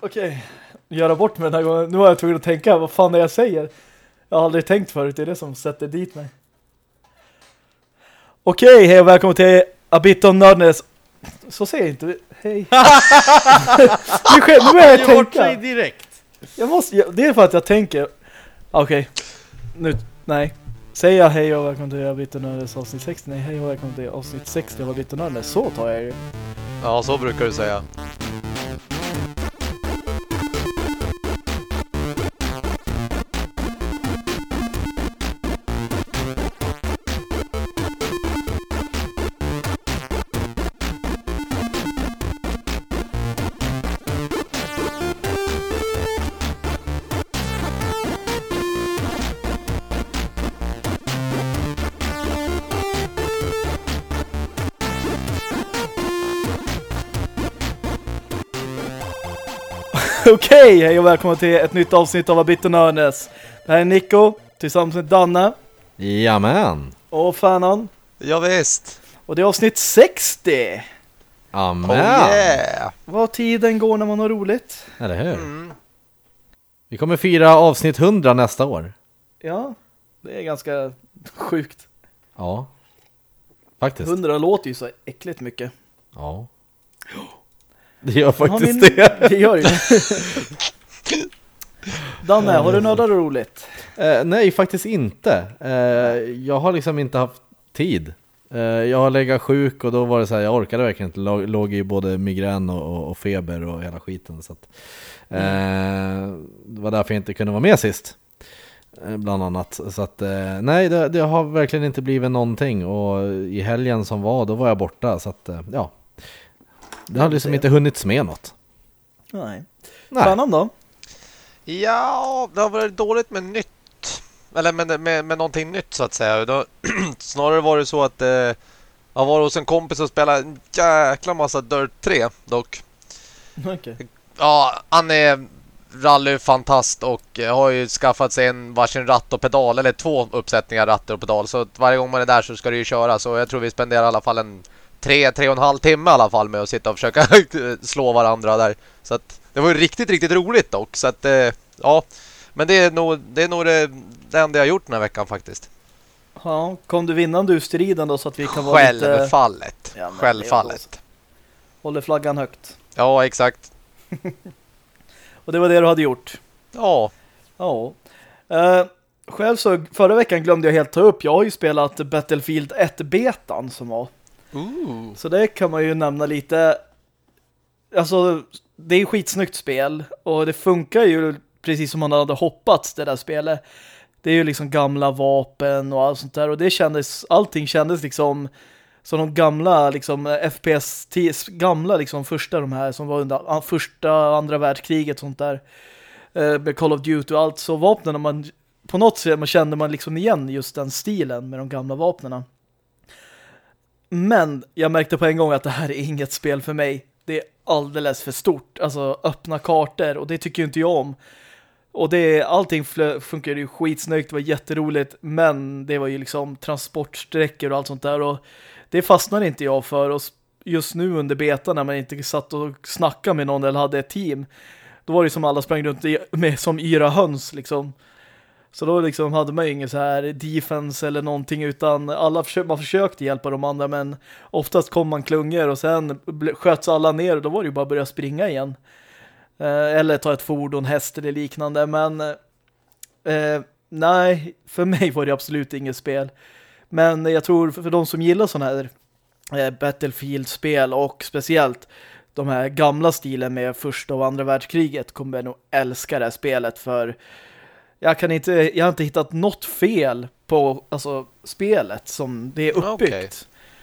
Okej, göra bort mig den här gången. Nu har jag tvungen att tänka, vad fan är jag säger? Jag har aldrig tänkt förut, det är det som sätter dit mig. Okej, hej och välkommen till A Bit of Nerdness. Så säger jag inte. Hej. nu, sker, nu börjar jag Ge bort sig tänka. direkt. Jag måste, det är för att jag tänker. Okej, nu, nej. Säger jag hej och välkommen till A Bit of Nerdness avsnitt 60? Nej, hej och välkommen till avsnitt 60 av A Bit of Nerdness. Så tar jag ju. Ja, så brukar du säga. Okej, hej och välkommen till ett nytt avsnitt av A Bit of Nerdness. Det här är Nico, tillsammans med Danne Jamen. och Fanon. Ja, visst. Och det är avsnitt 60! Amen. Oh yeah! Vad tiden går när man har roligt. Eller hur? Mm. Vi kommer fira avsnitt 100 nästa år. Ja, det är ganska sjukt. Ja. Faktiskt. 100 låter ju så äckligt mycket. Ja. Det gör faktiskt vi- det. Det gör ju Danne, har du nördar roligt? Eh, nej, faktiskt inte. Eh, jag har liksom inte haft tid. Eh, jag har legat sjuk och då var det så här, jag orkade verkligen inte. Låg, låg i både migrän och, och, feber och hela skiten. Så att, eh, det var därför jag inte kunde vara med sist. Eh, Bland annat. Så att, eh, nej, det, det har verkligen inte blivit någonting. Och i helgen som var, då var jag borta. Så att, ja. Det har liksom inte hunnits med något. Nej. Nej. Fanon då? Ja, det har varit dåligt med nytt. Eller med, med, med någonting nytt så att säga. Har snarare var det så att eh, jag var hos en kompis och spelade en jäkla massa Dirt 3 dock. Okej. Ja, han är rallyfantast och eh, har ju skaffat sig en varsin ratt och pedal, eller två uppsättningar ratter och pedal. Så varje gång man är där så ska det ju köra. Så jag tror vi spenderar i alla fall en tre, tre och en halv timme i alla fall med att sitta och försöka slå varandra där. Så att det var ju riktigt, riktigt roligt dock. Så att, eh, ja. Men det är nog det, är nog det, det enda jag har gjort den här veckan faktiskt. Ja, kom du vinnande ur striden då så att vi kan vara lite... Självfallet. Ja, men Självfallet. Håller flaggan högt. Ja, exakt. Och det var det du hade gjort. Ja. Ja. Uh, själv så, förra veckan glömde jag helt ta upp, jag har ju spelat Battlefield 1-betan som var. Ooh. Så det kan man ju nämna lite. Alltså, det är skitsnyggt spel och det funkar ju precis som man hade hoppats det där spelet. Det är ju liksom gamla vapen och allt sånt där och det kändes, allting kändes liksom som de gamla liksom FPS, gamla liksom första de här som var under första, andra världskriget och sånt där. Eh, med Call of Duty och allt så vapnen man på något sätt man kände man liksom igen just den stilen med de gamla vapnena. Men jag märkte på en gång att det här är inget spel för mig. Det är alldeles för stort. Alltså öppna kartor och det tycker ju inte jag om. Och det, allting funkar ju skitsnyggt, det var jätteroligt men det var ju liksom transportsträckor och allt sånt där och det fastnade inte jag för och just nu under beta när man inte satt och snackade med någon eller hade ett team då var det som alla sprang runt med som yra höns liksom. Så då liksom hade man ju ingen så här defense eller någonting utan alla försökte, man försökte hjälpa de andra men oftast kom man klungor och sen sköts alla ner och då var det ju bara att börja springa igen. Eh, eller ta ett fordon, häst eller liknande men eh, nej, för mig var det absolut inget spel. Men jag tror för de som gillar sådana här eh, Battlefield-spel och speciellt de här gamla stilen med första och andra världskriget kommer jag nog älska det här spelet för jag kan inte, jag har inte hittat något fel på alltså, spelet som det är uppbyggt. Okej.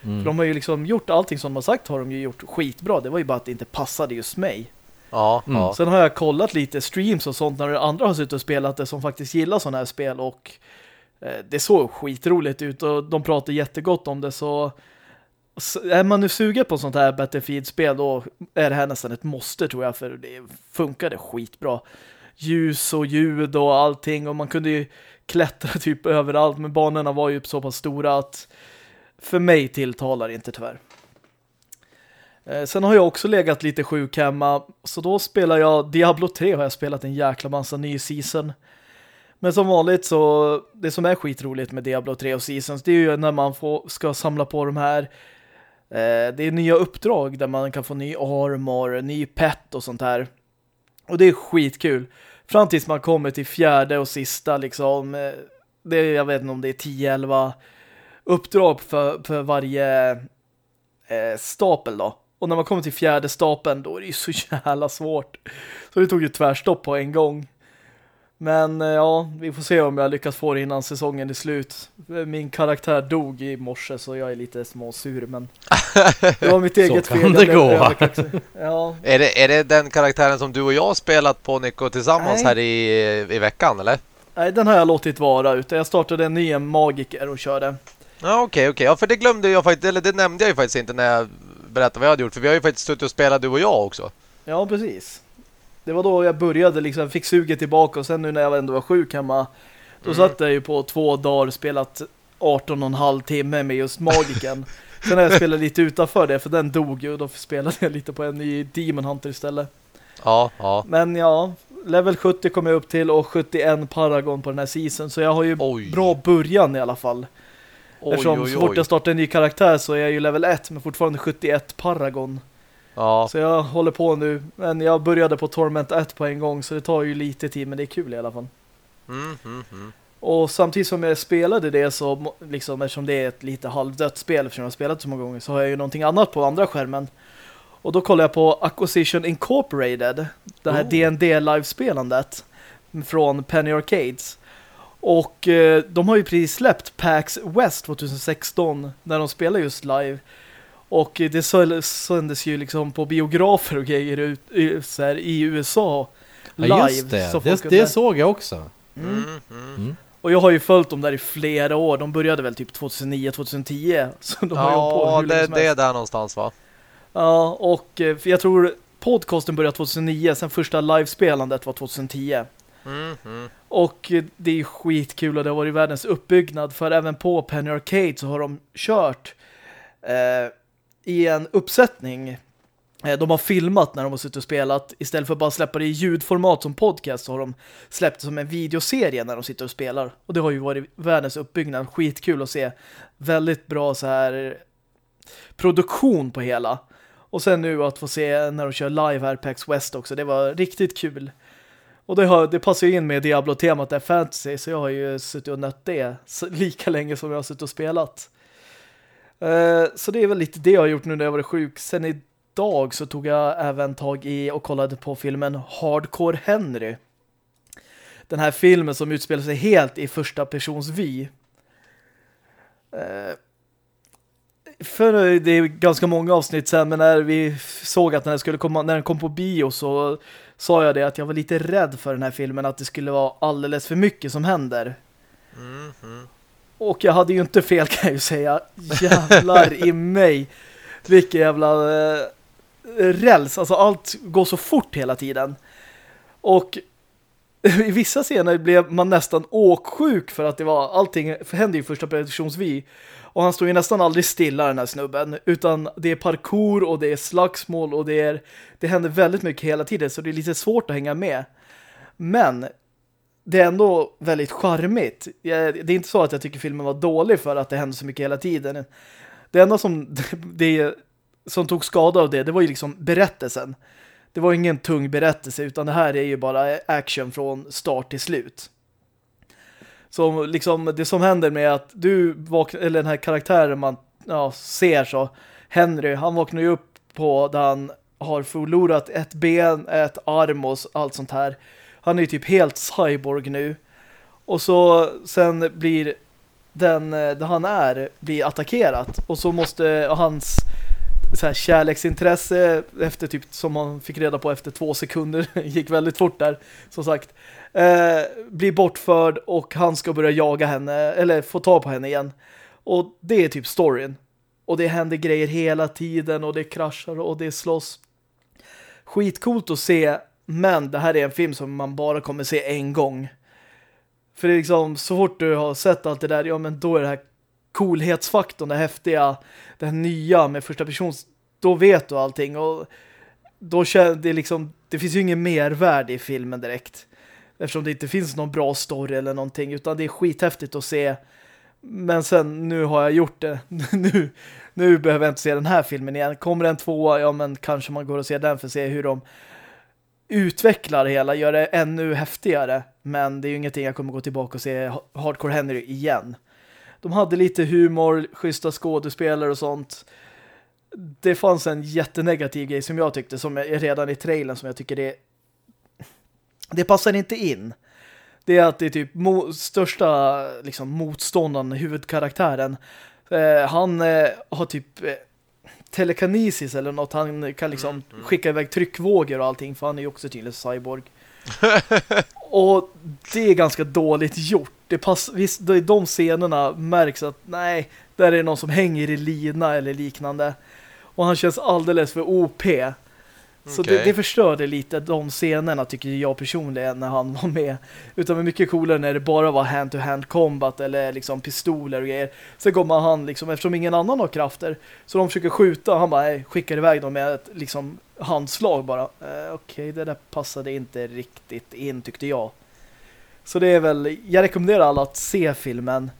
Mm. För de har ju liksom gjort allting som de har sagt har de ju gjort skitbra. Det var ju bara att det inte passade just mig. Ja, Mm. ja. Sen har jag kollat lite streams och sånt när andra har suttit och spelat det som faktiskt gillar sådana här spel och eh, det såg skitroligt ut och de pratar jättegott om det så så är man nu sugen på sånt här Battlefield-spel då är det här nästan ett måste tror jag för det funkade skitbra. Ljus och ljud och allting och man kunde ju klättra typ överallt men banorna var ju så pass stora att för mig tilltalar det inte tyvärr. Eh, sen har jag också legat lite sjuk hemma. Så då spelar jag Diablo 3 har jag spelat en jäkla massa ny season. Men som vanligt så det som är skitroligt med Diablo 3 och seasons det är ju när man får, ska samla på de här eh, det är nya uppdrag där man kan få ny armor, ny pet och sånt här. Och det är skitkul. Fram tills man kommer till fjärde och sista liksom. Eh, det är, jag vet inte om det är 10-11 uppdrag för, för varje eh, stapel då. Och när man kommer till fjärde stapeln då är det ju så jävla svårt. Så det tog ju tvärstopp på en gång. Men eh, ja, vi får se om jag lyckas få det innan säsongen är slut. Min karaktär dog i morse så jag är lite småsur men det var mitt eget kan fel. det gå. Ja, Är det, är det den karaktären som du och jag har spelat på Nico tillsammans Nej. här i, i veckan eller? nej den har jag låtit vara utan jag startade en ny magiker och körde. Ja okej okej, ja för det glömde jag faktiskt, eller det nämnde jag ju faktiskt inte när jag berättade vad jag hade gjort. För vi har ju faktiskt suttit och spelat du och jag också. Ja, precis. Det var då jag började liksom, fick suget tillbaka och sen nu när jag ändå var sjuk hemma då Mm. satt jag ju på två dagar och spelat 18 och en halv timme med just magiken. sen har jag spelat lite utanför det för den dog ju och då spelade jag lite på en ny Demon Hunter istället. Ja, ja. Men ja, level 70 kom jag upp till och 71 Paragon på den här season så jag har ju Oj. bra början i alla fall. Oj, Eftersom oj, så fort oj. jag startar en ny karaktär så är jag ju level 1 men fortfarande 71 Paragon. Ja, Så jag håller på nu. Men jag började på Torment 1 på en gång så det tar ju lite tid men det är kul i alla fall. mm, mm, mm. Och samtidigt som jag spelade det så liksom eftersom det är ett lite halvdött spel eftersom jag har spelat så många gånger så har jag ju någonting annat på andra skärmen. Och då kollar jag på Acquisition Incorporated. Det här Oh. D&D livespelandet från Penny Arcades. Och eh, de har ju precis släppt PAX West 2016 när de spelar just live. Och det sändes ju liksom på biografer och grejer ut, i- så här, i USA live. Ja, just det. så Det, det såg jag också. Mm. Mm, mm. Och jag har ju följt dem där i flera år. De började väl typ 2009-2010. Så de har på Ja, hur länge det, det är där någonstans va? Ja, och eh, jag tror podcasten började 2009. Sen första livespelandet var 2010. Mm, mm. Och eh, det är skitkul och det har varit världens uppbyggnad. För även på Penny Arcade så har de kört eh, i en uppsättning. Eh, de har filmat när de har suttit och spelat. Istället för att bara släppa det i ljudformat som podcast så har de släppt det som en videoserie när de sitter och spelar. Och det har ju varit världens uppbyggnad. Skitkul att se. Väldigt bra så här produktion på hela. Och sen nu att få se när de kör live här PAX West också. Det var riktigt kul. Och det, har, det passar ju in med Diablo-temat där fantasy så jag har ju suttit och nött det lika länge som jag har suttit och spelat. Eh, så det är väl lite det jag har gjort nu när jag var sjuk. Sen idag så tog jag även tag i och kollade på filmen Hardcore Henry. Den här filmen som utspelar sig helt i första persons vy. Eh, för det är ganska många avsnitt sen men när vi såg att den, skulle komma, när den kom på bio så sa jag det att jag var lite rädd för den här filmen att det skulle vara alldeles för mycket som händer. Mm, -hmm. Och jag hade ju inte fel kan jag ju säga. Jävlar i mig. Vilken jävla eh, räls. Alltså allt går så fort hela tiden. Och i vissa scener blev man nästan åksjuk för att det var allting hände i första persons vy. Och han står ju nästan aldrig stilla den här snubben. Utan det är parkour och det är slagsmål och det är det händer väldigt mycket hela tiden så det är lite svårt att hänga med. Men det är ändå väldigt charmigt. Jag- Det är inte så att jag tycker filmen var dålig för att det hände så mycket hela tiden. Det enda som, det, som tog skada av det, det var ju liksom berättelsen. Det var ingen tung berättelse utan det här är ju bara action från start till slut. Så liksom det som händer med att du vaknar, eller den här karaktären man ja, ser så, Henry, han vaknar ju upp på där han har förlorat ett ben, ett arm och allt sånt här. Han är ju typ helt cyborg nu. Och så sen blir den eh, där han är blir attackerat och så måste eh, hans så här, kärleksintresse efter typ som man fick reda på efter två sekunder gick väldigt fort där som sagt eh, blir bortförd och han ska börja jaga henne eller få ta på henne igen. Och det är typ storyn. Och det händer grejer hela tiden och det kraschar och det slåss. Skitcoolt att se men det här är en film som man bara kommer se en gång för det är liksom så fort du har sett allt det där ja men då är det här coolhetsfaktorn, det häftiga det här nya med första person, då vet du allting och då känner det liksom det finns ju ingen mervärde i filmen direkt. Eftersom det inte finns någon bra story eller någonting utan det är skithäftigt att se men sen, nu har jag gjort det. nu, nu behöver jag inte se den här filmen igen. Kommer en tvåa, ja men kanske man går och ser den för att se hur de utvecklar det hela, gör det ännu häftigare. Men det är ju ingenting jag kommer gå tillbaka och se Hardcore Henry igen. De hade lite humor, schyssta skådespelare och sånt. Det fanns en jättenegativ grej som jag tyckte, som är redan i trailern som jag tycker det det passar inte in. Det är att det är typ mo största liksom, motståndaren, huvudkaraktären. Eh, han eh, har typ eh, telekinesis eller något. Han kan liksom mm, mm. skicka iväg tryckvågor och allting för han är ju också tydligen cyborg. och det är ganska dåligt gjort. Det pass, visst, i de scenerna märks att nej, där är någon som hänger i lina eller liknande. Och han känns alldeles för OP. Så okay. det, det förstörde lite de scenerna tycker jag personligen när han var med. Utan det mycket coolare när det bara var hand-to-hand -hand combat eller liksom pistoler och grejer. Sen kommer han liksom, eftersom ingen annan har krafter, så de försöker skjuta. Han bara skickar iväg dem med ett liksom handslag bara. Eh, Okej, okay, det där passade inte riktigt in tyckte jag. Så det är väl, jag rekommenderar alla att se filmen.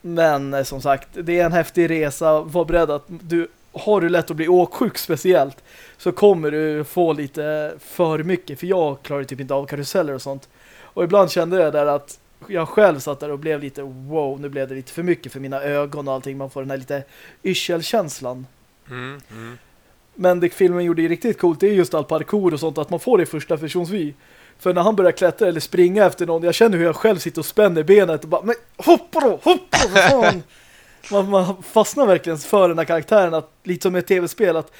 Men eh, som sagt, det är en häftig resa. Var beredd att du har du lätt att bli åksjuk speciellt så kommer du få lite för mycket. För jag klarar typ inte av karuseller och sånt. Och ibland kände jag där att jag själv satt där och blev lite wow, nu blev det lite för mycket för mina ögon och allting. Man får den här lite yrselkänslan. Mm, mm. Men det filmen gjorde riktigt coolt det är just all parkour och sånt att man får det i första personsvy. För när han börjar klättra eller springa efter någon, jag känner hur jag själv sitter och spänner benet och bara, men hoppa då, hoppa då, man, man fastnar verkligen för den här karaktären att, lite som ett tv-spel att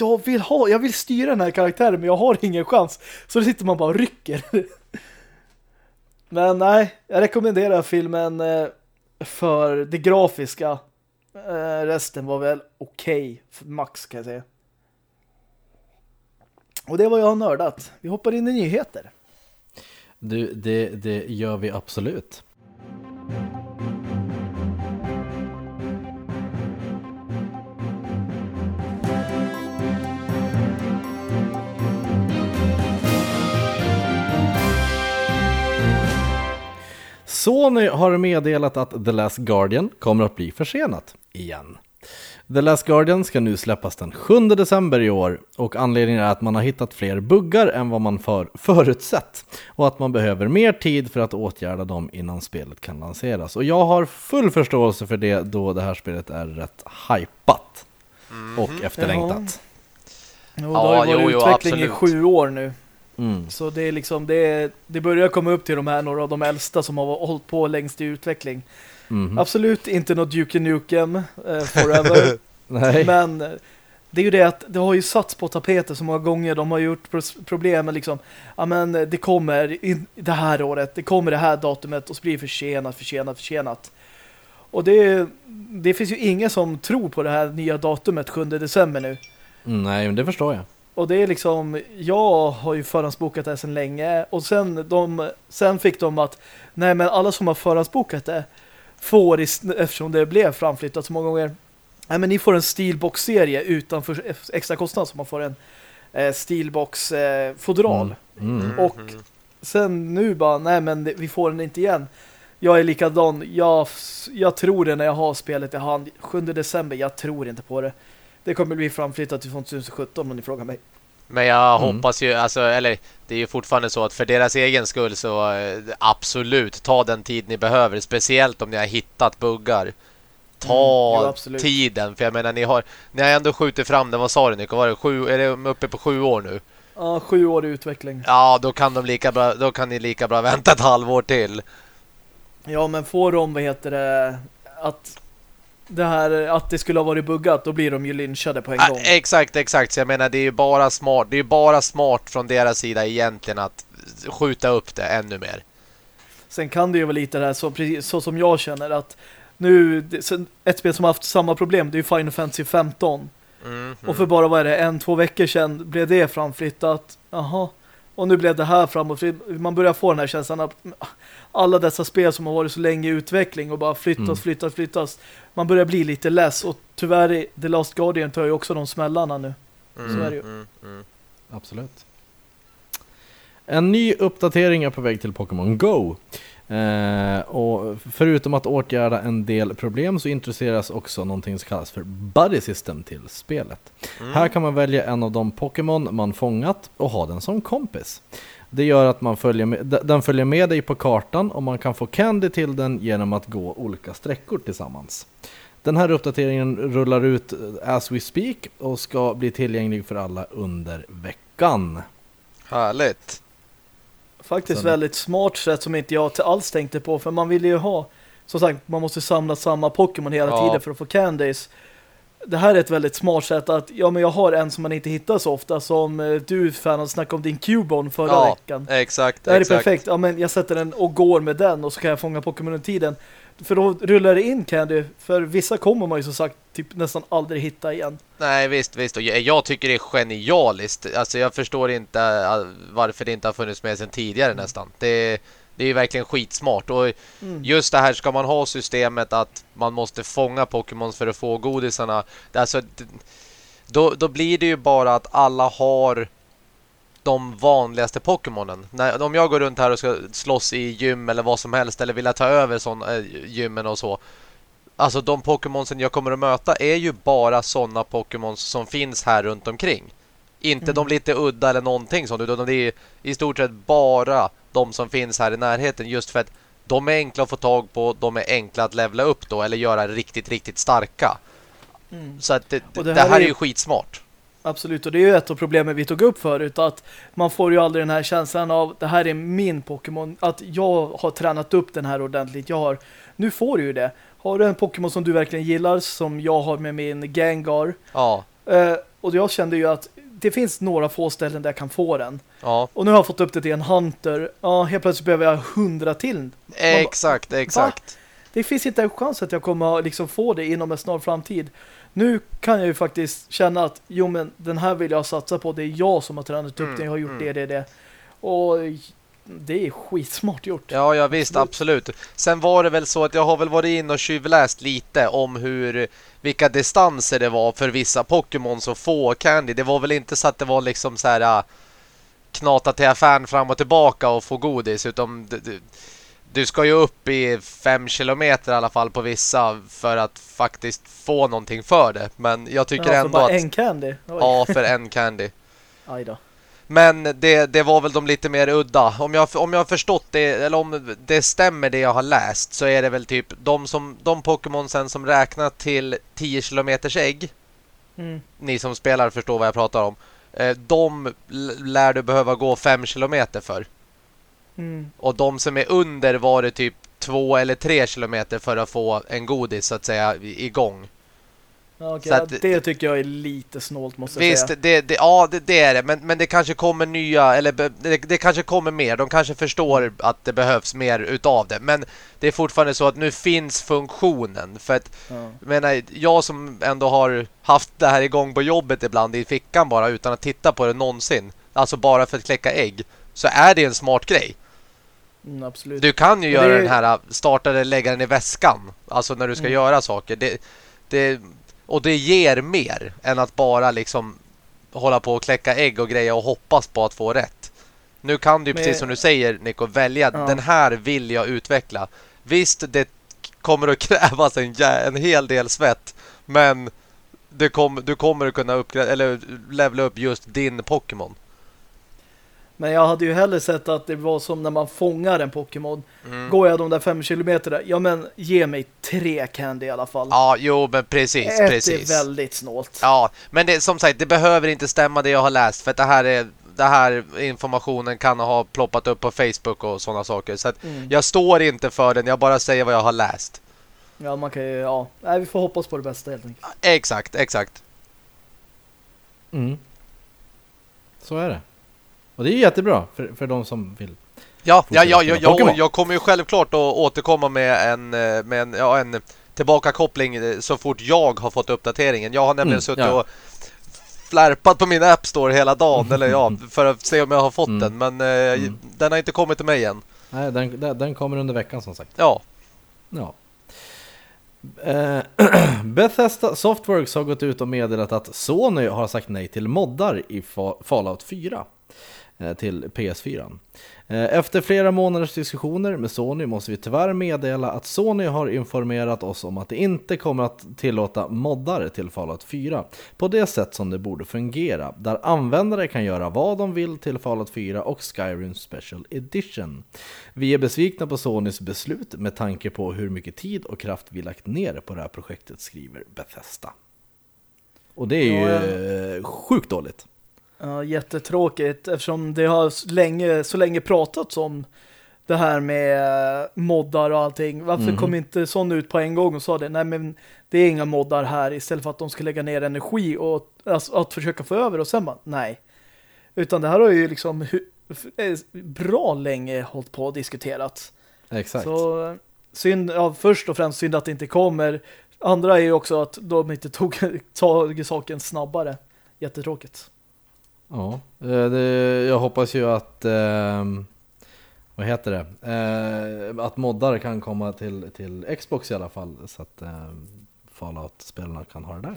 jag vill ha, jag vill styra den här karaktären men jag har ingen chans. Så då sitter man bara och rycker. men nej, jag rekommenderar filmen eh, för det grafiska. Eh, resten var väl okej, okay, max kan jag säga. Och det var jag har nördat. Vi hoppar in i nyheter. Du, det, det gör vi absolut. Sony har meddelat att The Last Guardian kommer att bli försenat igen. The Last Guardian ska nu släppas den 7 december i år och anledningen är att man har hittat fler buggar än vad man för förutsett och att man behöver mer tid för att åtgärda dem innan spelet kan lanseras. Och jag har full förståelse för det då det här spelet är rätt hypat och mm -hmm. efterlängtat. Ja. Jo, det har ju varit jo, utveckling jo, i sju år nu. Mm. Så det är liksom det, det börjar komma upp till de här några av de äldsta som har hållit på längst i utveckling. Mm. Absolut inte något Duke Nukem eh, forever. Men eh, det är ju det att det har ju satts på tapeter så många gånger. De har gjort problem med liksom, ja men det kommer in, det här året, det kommer det här datumet och så blir det försenat, försenat, försenat. Och det, det finns ju ingen som tror på det här nya datumet 7 december nu. Mm, nej, men det förstår jag. Och det är liksom, jag har ju förhandsbokat det sedan länge och sen, de, sen fick de att nej men alla som har förhandsbokat det får, eftersom det blev framflyttat så många gånger, nej men ni får en Steelbox-serie utan för extra kostnad så man får en eh, Steelbox-fodral. Eh, mm. Mm. Och sen nu bara, nej men vi får den inte igen. Jag är likadan, jag, jag tror det när jag har spelet i hand. 7 december, jag tror inte på det. Det kommer bli framflyttat till 2017 om ni frågar mig. Men jag mm. hoppas ju, alltså, eller det är ju fortfarande så att för deras egen skull så eh, absolut, ta den tid ni behöver. Speciellt om ni har hittat buggar. Ta mm, jo, tiden, för jag menar ni har, ni har ändå skjutit fram den, vad sa du Nico? Var det sju, är det uppe på sju år nu? Ja, sju år i utveckling. Ja, då kan, de lika bra, då kan ni lika bra vänta ett halvår till. Ja, men får de, vad heter det, att det här att det skulle ha varit buggat, då blir de ju lynchade på en gång. exakt, exakt. Så jag menar, det är ju bara smart. Det är ju bara smart från deras sida egentligen att skjuta upp det ännu mer. Sen kan det ju vara lite det här så, precis, så som jag känner att nu, ett spel som har haft samma problem, det är ju Final Fantasy 15. Mm, mm. Och för bara, vad är det, en, två veckor sedan blev det framflyttat. Jaha. Och nu blev det här framåt. Man börjar få den här känslan att alla dessa spel som har varit så länge i utveckling och bara flyttas, mm. flyttas, flyttas. Man börjar bli lite less och tyvärr, The Last Guardian tar ju också de smällarna nu. Mm, Så är det ju. Mm, mm. Absolut. En ny uppdatering är på väg till Pokémon Go. Eh, och förutom att åtgärda en del problem så introduceras också någonting som kallas för Buddy System till spelet. Mm. Här kan man välja en av de Pokémon man fångat och ha den som kompis. Det gör att man följer med, den följer med dig på kartan och man kan få Candy till den genom att gå olika sträckor tillsammans. Den här uppdateringen rullar ut eh, as we speak och ska bli tillgänglig för alla under veckan. Härligt. Faktiskt Sen- väldigt smart sätt som inte jag alls tänkte på. För man vill ju ha, som sagt, man måste samla samma Pokémon hela Ja. tiden för att få candies. Det här är ett väldigt smart sätt att, ja men jag har en som man inte hittar så ofta som eh, du fan har snackat om din Cubone förra Ja, veckan. exakt. Det här är exakt. perfekt. Ja men jag sätter den och går med den och så kan jag fånga Pokémon under tiden. För då rullar det in candy. För vissa kommer man ju som sagt typ nästan aldrig hitta igen. Nej, visst, visst. Och jag, tycker det är genialiskt. Alltså jag förstår inte äh, varför det inte har funnits med sedan tidigare nästan. Det, det är ju verkligen skitsmart. Och Mm. just det här ska man ha systemet att man måste fånga Pokémon för att få godisarna. Alltså, då, då blir det ju bara att alla har de vanligaste Pokémonen. När, om jag går runt här och ska slåss i gym eller vad som helst eller vill ta över sån, äh, gymmen och så. Alltså de Pokémonsen jag kommer att möta är ju bara sådana Pokémons som finns här runt omkring. Inte Mm. de lite udda eller någonting sånt utan det är i stort sett bara de som finns här i närheten just för att de är enkla att få tag på, de är enkla att levla upp då eller göra riktigt, riktigt starka. Mm. Så att det, det, det här, här är är- ju skitsmart. Absolut, och det är ju ett av problemen vi tog upp förut att man får ju aldrig den här känslan av det här är min Pokémon, att jag har tränat upp den här ordentligt. Jag har, nu får du ju det. Har du en Pokémon som du verkligen gillar, som jag har med min Gengar, Ja, eh, och jag kände ju att det finns några få ställen där jag kan få den. ja. Och nu har jag fått upp det till en Hunter. Ja, helt plötsligt behöver jag hundra till. Exakt, exakt. Det finns inte en chans att jag kommer liksom få det inom en snar framtid. Nu kan jag ju faktiskt känna att jo men den här vill jag satsa på. Det är jag som har tränat upp Mm, den. Jag har gjort mm. det, det, det. Och det är skitsmart gjort. Ja, ja visst, absolut. Sen var det väl så att jag har väl varit in och tjuvläst lite om hur vilka distanser det var för vissa Pokémon att få Candy. Det var väl inte så att det var liksom så här äh, knata till affären fram och tillbaka och få godis utan du, du, du ska ju upp i fem kilometer i alla fall på vissa för att faktiskt få någonting för det. Men jag tycker Ja, ändå att en candy. Oj. ja, för en Candy. Aj då. Men det, det var väl de lite mer udda. Om jag, om jag har förstått det, eller om det stämmer det jag har läst, så är det väl typ de, som, de Pokémonsen som räknar till 10 kilometers ägg. Mm. Ni som spelar förstår vad jag pratar om. Eh, De lär du behöva gå 5 kilometer för. Mm. Och de som är under var det typ 2 eller 3 kilometer för att få en godis så att säga igång. Ja, att- det tycker jag är lite snålt måste jag Visst, säga. det, det, ja det, det är det. Men, men det kanske kommer nya, eller det, det kanske kommer mer. De kanske förstår att det behövs mer utav det. Men det är fortfarande så att nu finns funktionen. För att, jag menar, jag som ändå har haft det här igång på jobbet ibland i fickan bara utan att titta på det någonsin. Alltså bara för att kläcka ägg. Så är det en smart grej. Mm, absolut. Du kan ju göra det är- den här, starta den, lägga den i väskan. Alltså när du ska Mm. göra saker. Det, det, och det ger mer än att bara liksom hålla på och kläcka ägg och grejer och hoppas på att få rätt. Nu kan du Men- precis som du säger Nico välja Ja. den här vill jag utveckla. Visst det kommer att krävas en, en hel del svett men det kom, du kommer att kunna uppgra- eller levla upp just din Pokémon. Men jag hade ju hellre sett att det var som när man fångar en Pokémon. Mm. Går jag de där fem kilometerna, ja men ge mig tre candy i alla fall. Ja, jo men precis, Ett precis. är väldigt snålt. Ja, men det, som sagt, det behöver inte stämma det jag har läst för att det här är det här informationen kan ha ploppat upp på Facebook och sådana saker. Så att Mm. jag står inte för den, jag bara säger vad jag har läst. Ja, man kan ju, ja. Nej, vi får hoppas på det bästa helt enkelt. Exakt, exakt. Mm. Så är det. Och det är jättebra för, för de som vill. Ja, ja, ja, ja, jag, jag kommer ju självklart att återkomma med en, eh, med en, ja, en tillbakakoppling eh, så fort jag har fått uppdateringen. Jag har nämligen Mm, suttit ja. och flärpat på min App Store hela dagen, eller ja, för att se om jag har fått Mm. den. Men eh, Mm. den har inte kommit till mig än. Nej, den, den, kommer under veckan som sagt. Ja, Ja. Eh, Bethesda Softworks har gått ut och meddelat att Sony har sagt nej till moddar i Fallout 4 eh, till PS4. Eh, efter flera månaders diskussioner med Sony måste vi tyvärr meddela att Sony har informerat oss om att det inte kommer att tillåta moddar till Fallout 4 på det sätt som det borde fungera, där användare kan göra vad de vill till Fallout 4 och Skyrim Special Edition. Vi är besvikna på Sonys beslut med tanke på hur mycket tid och kraft vi lagt ner på det här projektet, skriver Bethesda. Och det är ju ja, sjukt dåligt. Ja, jättetråkigt eftersom det har länge, så länge pratats om det här med moddar och allting. Varför mm. kom inte sån ut på en gång och sa det? Nej men det är inga moddar här istället för att de ska lägga ner energi och alltså, att försöka få över och sen bara, nej. Utan det här har ju liksom eh, bra länge hållit på och diskuterat. Exakt. Så synd, ja, först och främst synd att det inte kommer. Andra är ju också att de inte tog tag i saken snabbare. Jättetråkigt. Ja, eh, det, jag hoppas ju att eh, vad heter det? Eh, att moddar kan komma till, till Xbox i alla fall så att eh, Fallout-spelarna kan ha det där.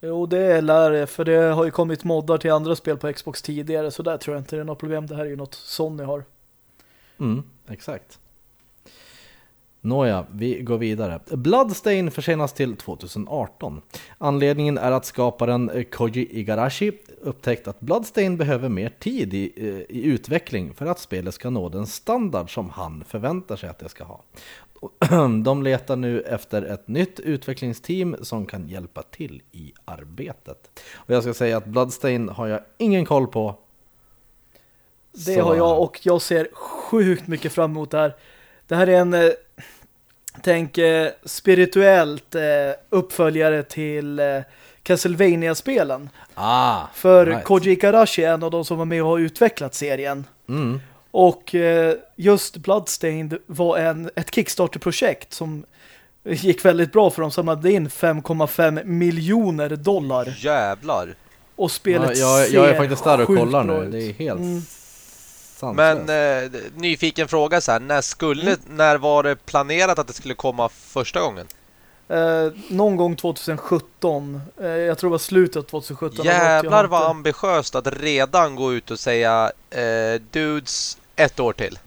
Jo, det är lär för det har ju kommit moddar till andra spel på Xbox tidigare så där tror jag inte det är något problem. Det här är ju något Sony har. Mm, exakt. Nåja, vi går vidare. Bloodstain försenas till 2018. Anledningen är att skaparen Koji Igarashi upptäckt att Bloodstain behöver mer tid i, eh, i utveckling för att spelet ska nå den standard som han förväntar sig att det ska ha. De letar nu efter ett nytt utvecklingsteam som kan hjälpa till i arbetet. Och jag ska säga att Bloodstain har jag ingen koll på. Det Så... har jag och jag ser sjukt mycket fram emot det här. Det här är en eh, tänk eh, spirituellt eh, uppföljare till eh, Castlevania-spelen. Ah, För right. Koji Ikarashi är en av de som var med och har utvecklat serien. Mm. Och eh, just Bloodstained var en, ett Kickstarter-projekt som gick väldigt bra för dem som hade in 5,5 miljoner dollar. Jävlar! Och spelet ja, jag, jag är faktiskt där och kollar nu. Det är helt mm. Men eh, nyfiken fråga så här, när skulle mm. när var det planerat att det skulle komma första gången? Eh, någon gång 2017. Eh, jag tror det var slutet av 2017. Jävlar vad ambitiöst att redan gå ut och säga eh, dudes ett år till.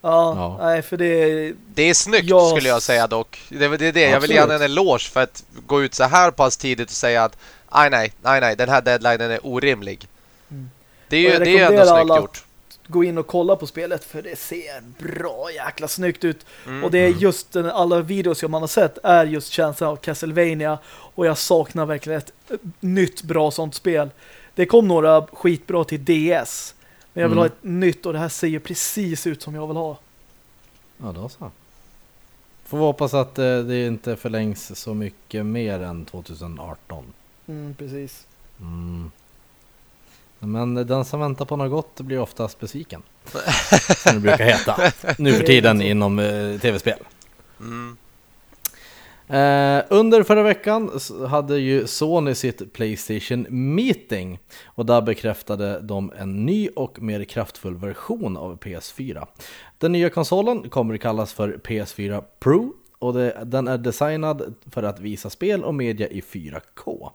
Ja, ja, nej för det Det är snyggt jag... skulle jag säga dock. Det, är det. Jag vill gärna en eloge för att gå ut så här pass tidigt och säga att nej, nej, nej, nej, den här deadlinen är orimlig. Mm. Det är ju det är ändå snyggt gjort gå in och kolla på spelet för det ser bra jäkla snyggt ut. Mm. Och det är just den, alla videos jag man har sett är just känslan av Castlevania och jag saknar verkligen ett, ett nytt bra sånt spel. Det kom några skitbra till DS men jag vill mm. ha ett nytt och det här ser ju precis ut som jag vill ha. Ja, då så. Får vi hoppas att eh, det inte förlängs så mycket mer än 2018. Mm, precis. Mm. Men den som väntar på något gott blir oftast besviken. som det brukar heta nu för tiden inom eh, tv-spel. Mm. Eh, under förra veckan hade ju Sony sitt Playstation Meeting och där bekräftade de en ny och mer kraftfull version av PS4. Den nya konsolen kommer att kallas för PS4 Pro och det, den är designad för att visa spel och media i 4K.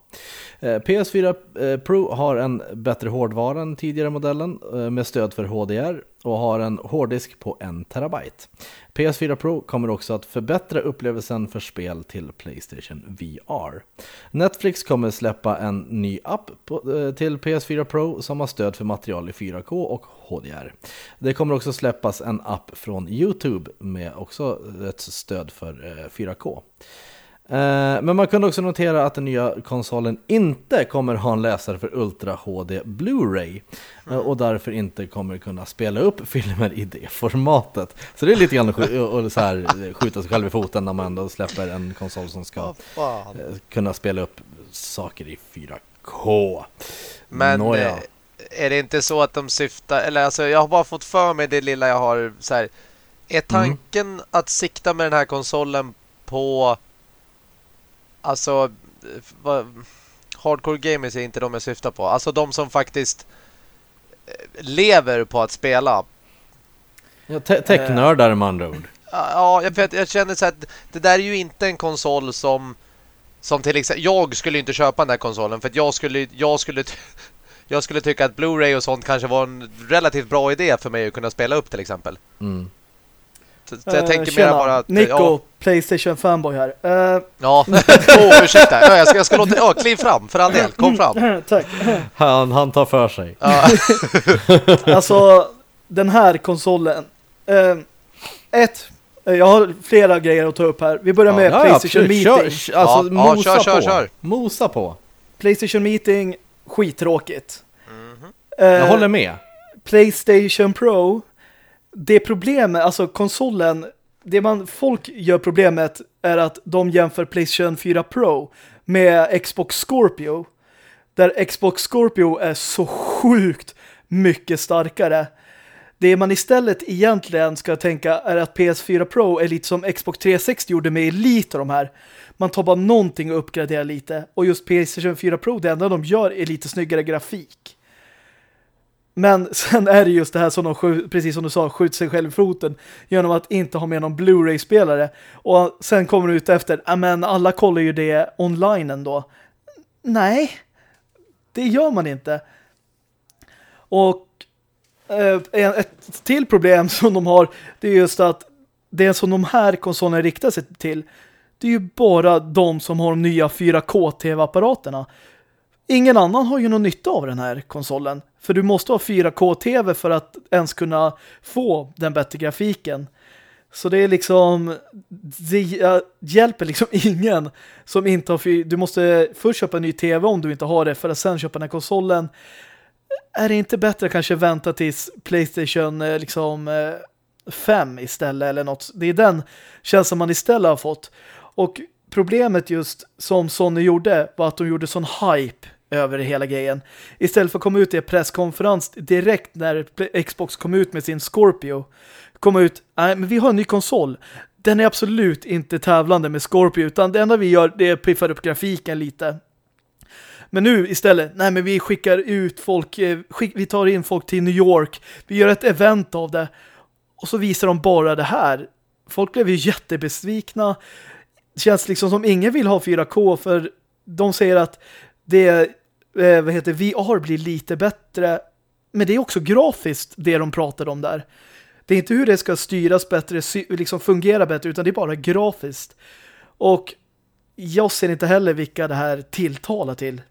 Eh, PS4 eh, Pro har en bättre hårdvara än tidigare modellen eh, med stöd för HDR och har en hårddisk på 1 terabyte. PS4 Pro kommer också att förbättra upplevelsen för spel till Playstation VR. Netflix kommer släppa en ny app eh, till PS4 Pro som har stöd för material i 4K och HDR. Det kommer också släppas en app från Youtube med också ett stöd för eh, 4K. Eh, men man kunde också notera att den nya konsolen inte kommer ha en läsare för Ultra HD Blu-ray eh, och därför inte kommer kunna spela upp filmer i det formatet. Så det är lite grann att så här, skjuta sig själv i foten när man ändå släpper en konsol som ska eh, kunna spela upp saker i 4K. Men Nåja. är det inte så att de syftar, eller alltså jag har bara fått för mig det lilla jag har så här, är mm. tanken mm. att sikta med den här konsolen på Alltså vad, Hardcore gamers är inte de jag syftar på. Alltså de som faktiskt eh, lever på att spela. Ja, te technördar med andra ord. Ja, jag, jag känner så att det där är ju inte en konsol som som till exempel jag skulle inte köpa den här konsolen för att jag skulle jag skulle jag skulle tycka att Blu-ray och sånt kanske var en relativt bra idé för mig att kunna spela upp till exempel. Mm. Så, jag tänker uh, mer bara att... Nico, ja. Playstation fanboy här. Uh... Ja, oh, ursäkta. Ja, jag ska, jag ska låta... Ja, kliv fram, för all del. Kom fram. Tack. Han, han tar för sig. alltså, den här konsolen... Uh, ett, jag har flera grejer att ta upp här. Vi börjar med ja, Playstation Meeting. Kör, alltså, ja, mosa kör, kör, på. Kör. Mosa på. Playstation Meeting, skittråkigt. Mm -hmm. uh, jag håller med. Playstation Pro det problemet, alltså konsolen, det man folk gör problemet är att de jämför PlayStation 4 Pro med Xbox Scorpio. Där Xbox Scorpio är så sjukt mycket starkare. Det man istället egentligen ska tänka är att PS4 Pro är lite som Xbox 360 gjorde med Elite och de här. Man tar bara någonting och uppgraderar lite. Och just PS4 4 Pro, det enda de gör är lite snyggare grafik. Men sen är det just det här som de, precis som du sa, skjuter sig själv i foten genom att inte ha med någon Blu-ray-spelare. Och sen kommer du ut efter, ah, men alla kollar ju det online ändå. Nej, det gör man inte. Och eh, ett till problem som de har, det är just att det som de här konsolerna riktar sig till, det är ju bara de som har de nya 4K-tv-apparaterna. Ingen annan har ju någon nytta av den här konsolen. För du måste ha 4K-tv för att ens kunna få den bättre grafiken. Så det är liksom det hjälper liksom ingen som inte har du måste först köpa en ny tv om du inte har det för att sen köpa den här konsolen. Är det inte bättre att kanske vänta tills Playstation eh, liksom eh, 5 istället eller något? Det är den känslan man istället har fått. Och problemet just som Sony gjorde var att de gjorde sån hype över hela grejen. Istället för att komma ut i en presskonferens direkt när Xbox kom ut med sin Scorpio. Komma ut, nej men vi har en ny konsol. Den är absolut inte tävlande med Scorpio utan det enda vi gör det är att piffa upp grafiken lite. Men nu istället, nej men vi skickar ut folk, eh, skick, vi tar in folk till New York. Vi gör ett event av det. Och så visar de bara det här. Folk blev ju jättebesvikna. Det känns liksom som ingen vill ha 4K för de säger att det eh, vad heter VR blir lite bättre. Men det är också grafiskt det de pratade om där. Det är inte hur det ska styras bättre, liksom fungera bättre, utan det är bara grafiskt. Och jag ser inte heller vilka det här tilltalar till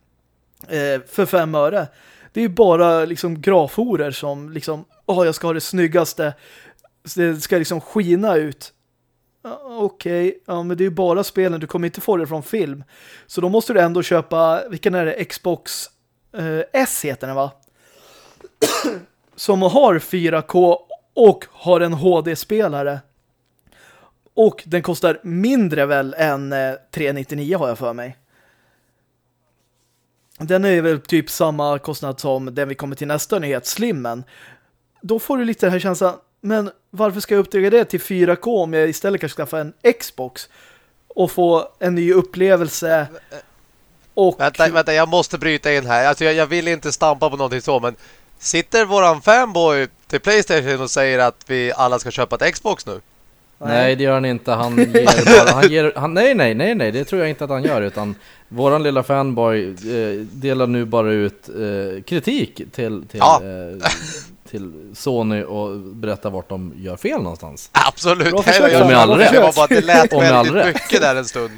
eh, för fem öre. Det är ju bara liksom graforer som liksom, åh oh, jag ska ha det snyggaste. Det ska liksom skina ut. Okej, okay. ja men det är ju bara spelen, du kommer inte få det från film. Så då måste du ändå köpa, vilken är det? Xbox eh, S heter den va? Som har 4K och har en HD-spelare. Och den kostar mindre väl än eh, 399 har jag för mig. Den är väl typ samma kostnad som den vi kommer till nästa nyhet, Slimmen. Då får du lite den här känslan, men varför ska jag upptäcka det till 4K om jag istället kanske skaffa en Xbox och få en ny upplevelse och... Vänta, vänta jag måste bryta in här. Alltså jag, jag vill inte stampa på någonting så, men sitter våran fanboy till Playstation och säger att vi alla ska köpa ett Xbox nu? Nej, det gör han inte. Han ger bara, han ger, han, nej, nej, nej, nej, det tror jag inte att han gör. Utan våran lilla fanboy eh, delar nu bara ut eh, kritik till, till ja. eh, till Sony och berätta vart de gör fel någonstans. Absolut, och med all rätt. Det var bara det lät väldigt mycket där en stund.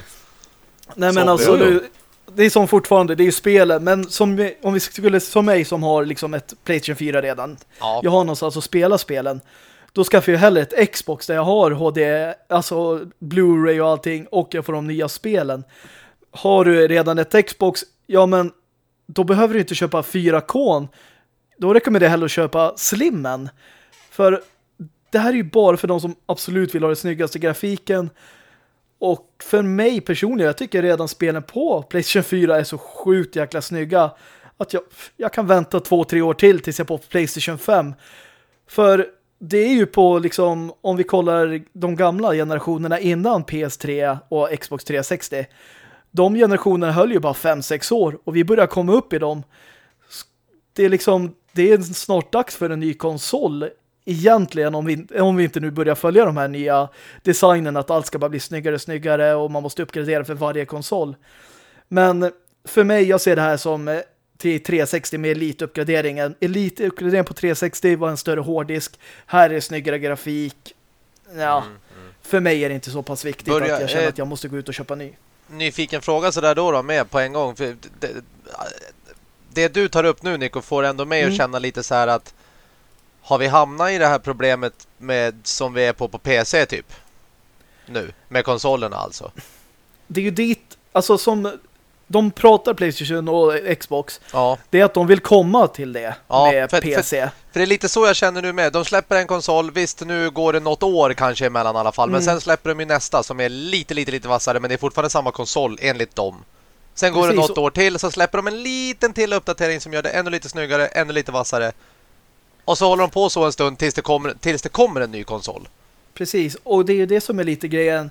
Nej men alltså, du, det är som fortfarande, det är ju spelen, men som, om vi skulle, som mig som har liksom ett Playstation 4 redan, ja. jag har någonstans att spela spelen, då skaffar jag hellre ett Xbox där jag har HD, alltså Blu-ray och allting, och jag får de nya spelen. Har du redan ett Xbox, ja men då behöver du inte köpa 4K då rekommenderar jag hellre att köpa Slimmen. För det här är ju bara för de som absolut vill ha den snyggaste grafiken. Och för mig personligen, jag tycker redan spelen på Playstation 4 är så sjukt jäkla snygga att jag, jag kan vänta två, tre år till tills jag på Playstation 5. För det är ju på liksom, om vi kollar de gamla generationerna innan PS3 och Xbox 360. De generationerna höll ju bara 5-6 år och vi börjar komma upp i dem. Det är liksom det är snart dags för en ny konsol egentligen om vi, om vi inte nu börjar följa de här nya designen att allt ska bara bli snyggare och snyggare och man måste uppgradera för varje konsol. Men för mig, jag ser det här som eh, till 360 med elituppgradering. En elituppgradering på 360 var en större hårddisk. Här är snyggare grafik. Ja, mm, mm. för mig är det inte så pass viktigt Börja, att jag känner eh, att jag måste gå ut och köpa ny. Nyfiken fråga sådär då, då med på en gång. För det, det du tar upp nu Nico får ändå mig mm. att känna lite så här att har vi hamnat i det här problemet med som vi är på på PC typ nu med konsolerna alltså. Det är ju dit alltså som de pratar Playstation och Xbox. Ja. Det är att de vill komma till det ja, med för, PC. För, för, det är lite så jag känner nu med. De släpper en konsol. Visst, nu går det något år kanske emellan i alla fall. Mm. Men sen släpper de ju nästa som är lite, lite, lite vassare. Men det är fortfarande samma konsol enligt dem. Sen går Precis. det något år till så släpper de en liten till uppdatering som gör det ännu lite snyggare, ännu lite vassare. Och så håller de på så en stund tills det kommer, tills det kommer en ny konsol. Precis, och det är ju det som är lite grejen.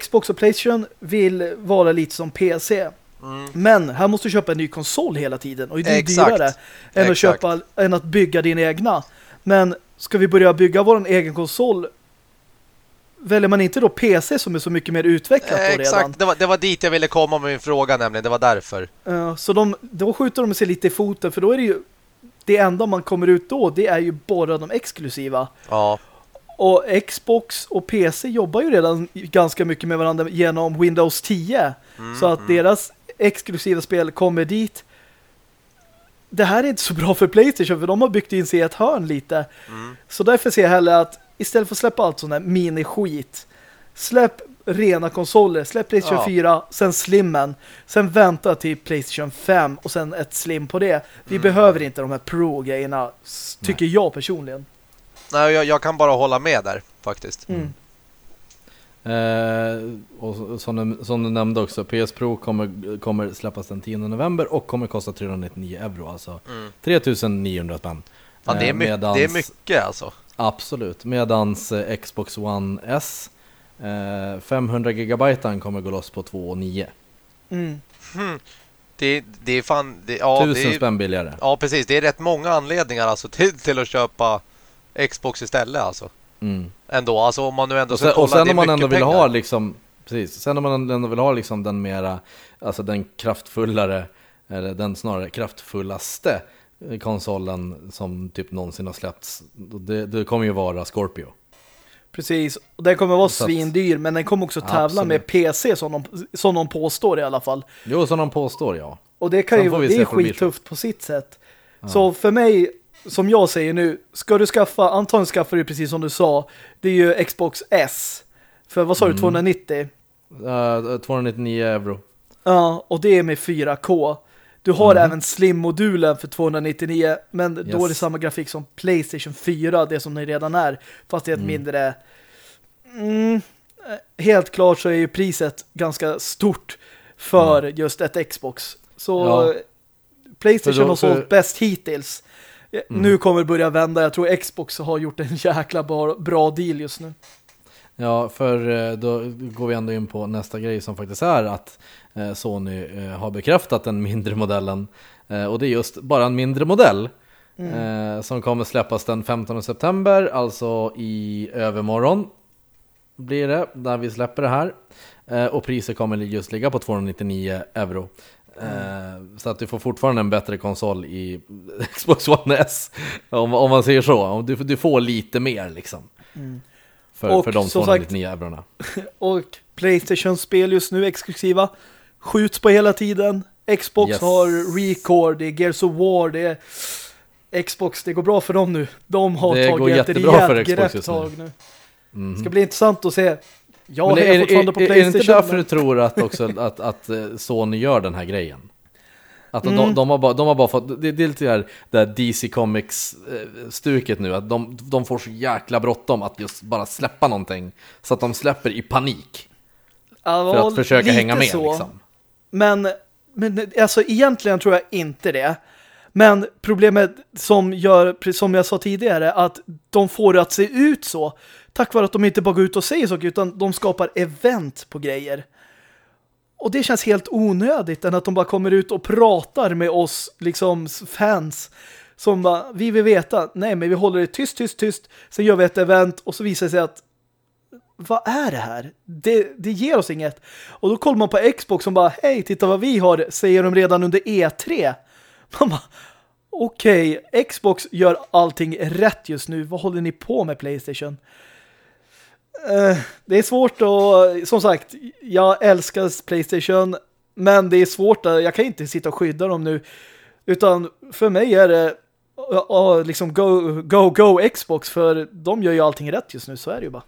Xbox och Playstation vill vara lite som PC. Mm. Men här måste du köpa en ny konsol hela tiden. Och det är Exakt. dyrare än Exakt. att, köpa, än att bygga din egna. Men ska vi börja bygga vår egen konsol väljer man inte då PC som är så mycket mer utvecklat eh, Exakt, redan? Det var, det var dit jag ville komma med min fråga nämligen, det var därför. Uh, så de, då skjuter de sig lite i foten för då är det ju det enda man kommer ut då, det är ju bara de exklusiva. Ja. Och Xbox och PC jobbar ju redan ganska mycket med varandra genom Windows 10. Mm, så att mm. deras exklusiva spel kommer dit. Det här är inte så bra för Playstation för de har byggt in sig i ett hörn lite. Mm. Så därför ser jag hellre att istället för att släppa allt sån här mini-skit släpp rena konsoler. Släpp Playstation ja. 4, sen Slimmen. Sen vänta till Playstation 5 och sen ett Slim på det. Vi mm. behöver inte de här Pro-grejerna, tycker Nej. jag personligen. Nej, jag, jag, kan bara hålla med där, faktiskt. Mm. Eh, och som du, som du nämnde också, PS Pro kommer, kommer släppas den 10 november och kommer kosta 399 euro, alltså mm. 3900 spänn. Fan, det, är mycket, medans, det är mycket alltså. Absolut, medans eh, Xbox One S eh, 500 gigabyte kommer gå loss på 2,9. Mm. Hmm. Det, det är fan... Det, ja, Tusen det är, spänn billigare. Ja, precis. Det är rätt många anledningar alltså, till, till att köpa Xbox istället alltså. Mm. Ändå, alltså om man nu ändå och sen, ska kolla, och sen om man ändå vill ha liksom precis, sen om man ändå vill ha liksom den mera alltså den kraftfullare eller den snarare kraftfullaste konsolen som typ någonsin har släppts det, det kommer ju vara Scorpio. Precis, och den kommer vara så svindyr men den kommer också tävla absolut. med PC som de, som de påstår i alla fall. Jo, som de påstår, ja. Och det kan Sen ju det är skittufft på sitt sätt. Ja. Så för mig, som jag säger nu, ska du skaffa, antagligen skaffar du precis som du sa, det är ju Xbox S. För vad sa mm. du, 290? Uh, 299 euro. Ja, och det är med 4K. Du har mm. även Slim-modulen för 299 men yes. då är det samma grafik som Playstation 4, det som det redan är. Fast det är ett mm. mindre... Mm, helt klart så är ju priset ganska stort för mm. just ett Xbox. Så ja. Playstation då, har sålt bäst hittills. Mm. Nu kommer det börja vända. Jag tror Xbox har gjort en jäkla bra, bra deal just nu. Ja, för eh, då går vi ändå in på nästa grej som faktiskt är att eh, Sony eh, har bekräftat den mindre modellen. Och det är just bara en mindre modell mm. som kommer släppas den 15 september, alltså i övermorgon blir det, där vi släpper det här. Och priset kommer just ligga på 299 euro. Mm. Så att du får fortfarande en bättre konsol i Xbox One S, om, om man säger så. Du, du får lite mer liksom. Mm. För, och för de 299 eurona. Och Playstation-spel just nu exklusiva. Skjuts på hela tiden. Xbox yes. har Record, det är Gears of War, det är Xbox, det går bra för dem nu. De har det tagit ett rejält grepp tag nu. Mm. ska bli intressant att se. Jag är, är, fortfarande på Playstation. Är det inte därför men... du tror att, också, att, att eh, Sony gör den här grejen? Att mm. de, de, har bara, de har bara fått, det, det är lite där, där DC Comics-stuket nu, att de, de får så jäkla bråttom att just bara släppa någonting. Så att de släpper i panik. Ja, för att försöka hänga med så. liksom. Men, men alltså egentligen tror jag inte det. Men problemet som gör, som jag sa tidigare, att de får det att se ut så. Tack vare att de inte bara går ut och säger saker, utan de skapar event på grejer. Och det känns helt onödigt än att de bara kommer ut och pratar med oss liksom fans. som bara, vi vill veta, nej men vi håller det tyst, tyst, tyst, sen gör vi ett event och så visar det sig att vad är det här? Det, det ger oss inget. Och då kollar man på Xbox som bara, hej, titta vad vi har, säger de redan under E3. Man bara, okej, okay, Xbox gör allting rätt just nu. Vad håller ni på med Playstation? Eh, det är svårt och som sagt, jag älskar Playstation men det är svårt, jag kan inte sitta och skydda dem nu utan för mig är det uh, liksom go, go, go Xbox för de gör ju allting rätt just nu, så är det ju bara.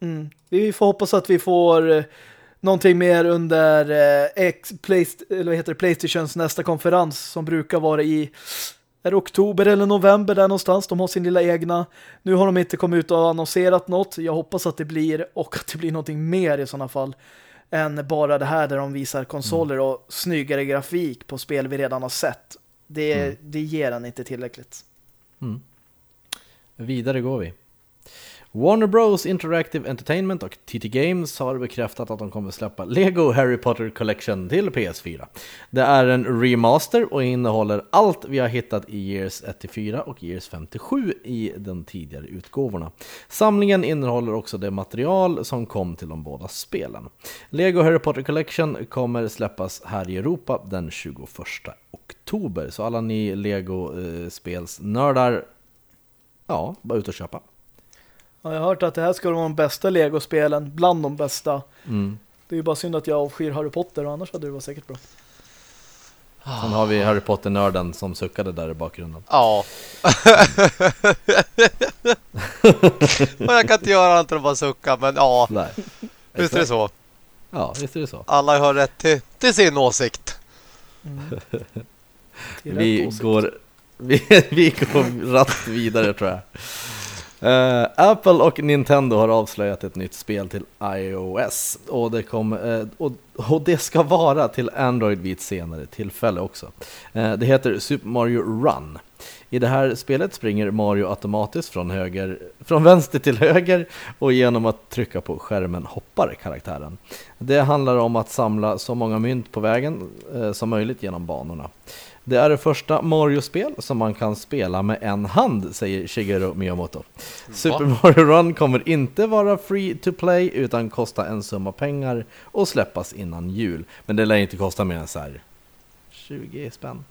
Mm. Vi får hoppas att vi får uh, någonting mer under uh, X, Play, eller heter det, Playstations nästa konferens som brukar vara i är det oktober eller november där någonstans. De har sin lilla egna. Nu har de inte kommit ut och annonserat något. Jag hoppas att det blir och att det blir någonting mer i sådana fall än bara det här där de visar konsoler mm. och snyggare grafik på spel vi redan har sett. Det, mm. det ger den inte tillräckligt. Mm. Vidare går vi. Warner Bros Interactive Entertainment och TT Games har bekräftat att de kommer släppa Lego Harry Potter Collection till PS4. Det är en remaster och innehåller allt vi har hittat i Years 1-4 och Years 57 i de tidigare utgåvorna. Samlingen innehåller också det material som kom till de båda spelen. Lego Harry Potter Collection kommer släppas här i Europa den 21 oktober, så alla ni Lego-spelsnördar, eh, ja, bara ut och köpa. Ja, jag har hört att det här ska vara de bästa Lego-spelen, bland de bästa. Mm. Det är ju bara synd att jag avskyr Harry Potter, och annars hade det varit säkert bra. Sen har vi Harry Potter-nörden som suckade där i bakgrunden. Ja. jag kan inte göra annat än att bara sucka, men ja. Nej. Visst är det så. Ja, visst är det så. Alla har rätt till, till sin åsikt. Mm. vi, åsikt. går, vi, vi går raskt vidare tror jag. Uh, Apple och Nintendo har avslöjat ett nytt spel till iOS och det, kom, uh, och, och, det ska vara till Android vid ett senare tillfälle också. Uh, det heter Super Mario Run. I det här spelet springer Mario automatiskt från, höger, från vänster till höger och genom att trycka på skärmen hoppar karaktären. Det handlar om att samla så många mynt på vägen som möjligt genom banorna. Det är det första Mario-spel som man kan spela med en hand, säger Shigeru Miyamoto. Va? Super Mario Run kommer inte vara free to play utan kosta en summa pengar och släppas innan jul. Men det lär inte kosta mer än så här 20 spänn.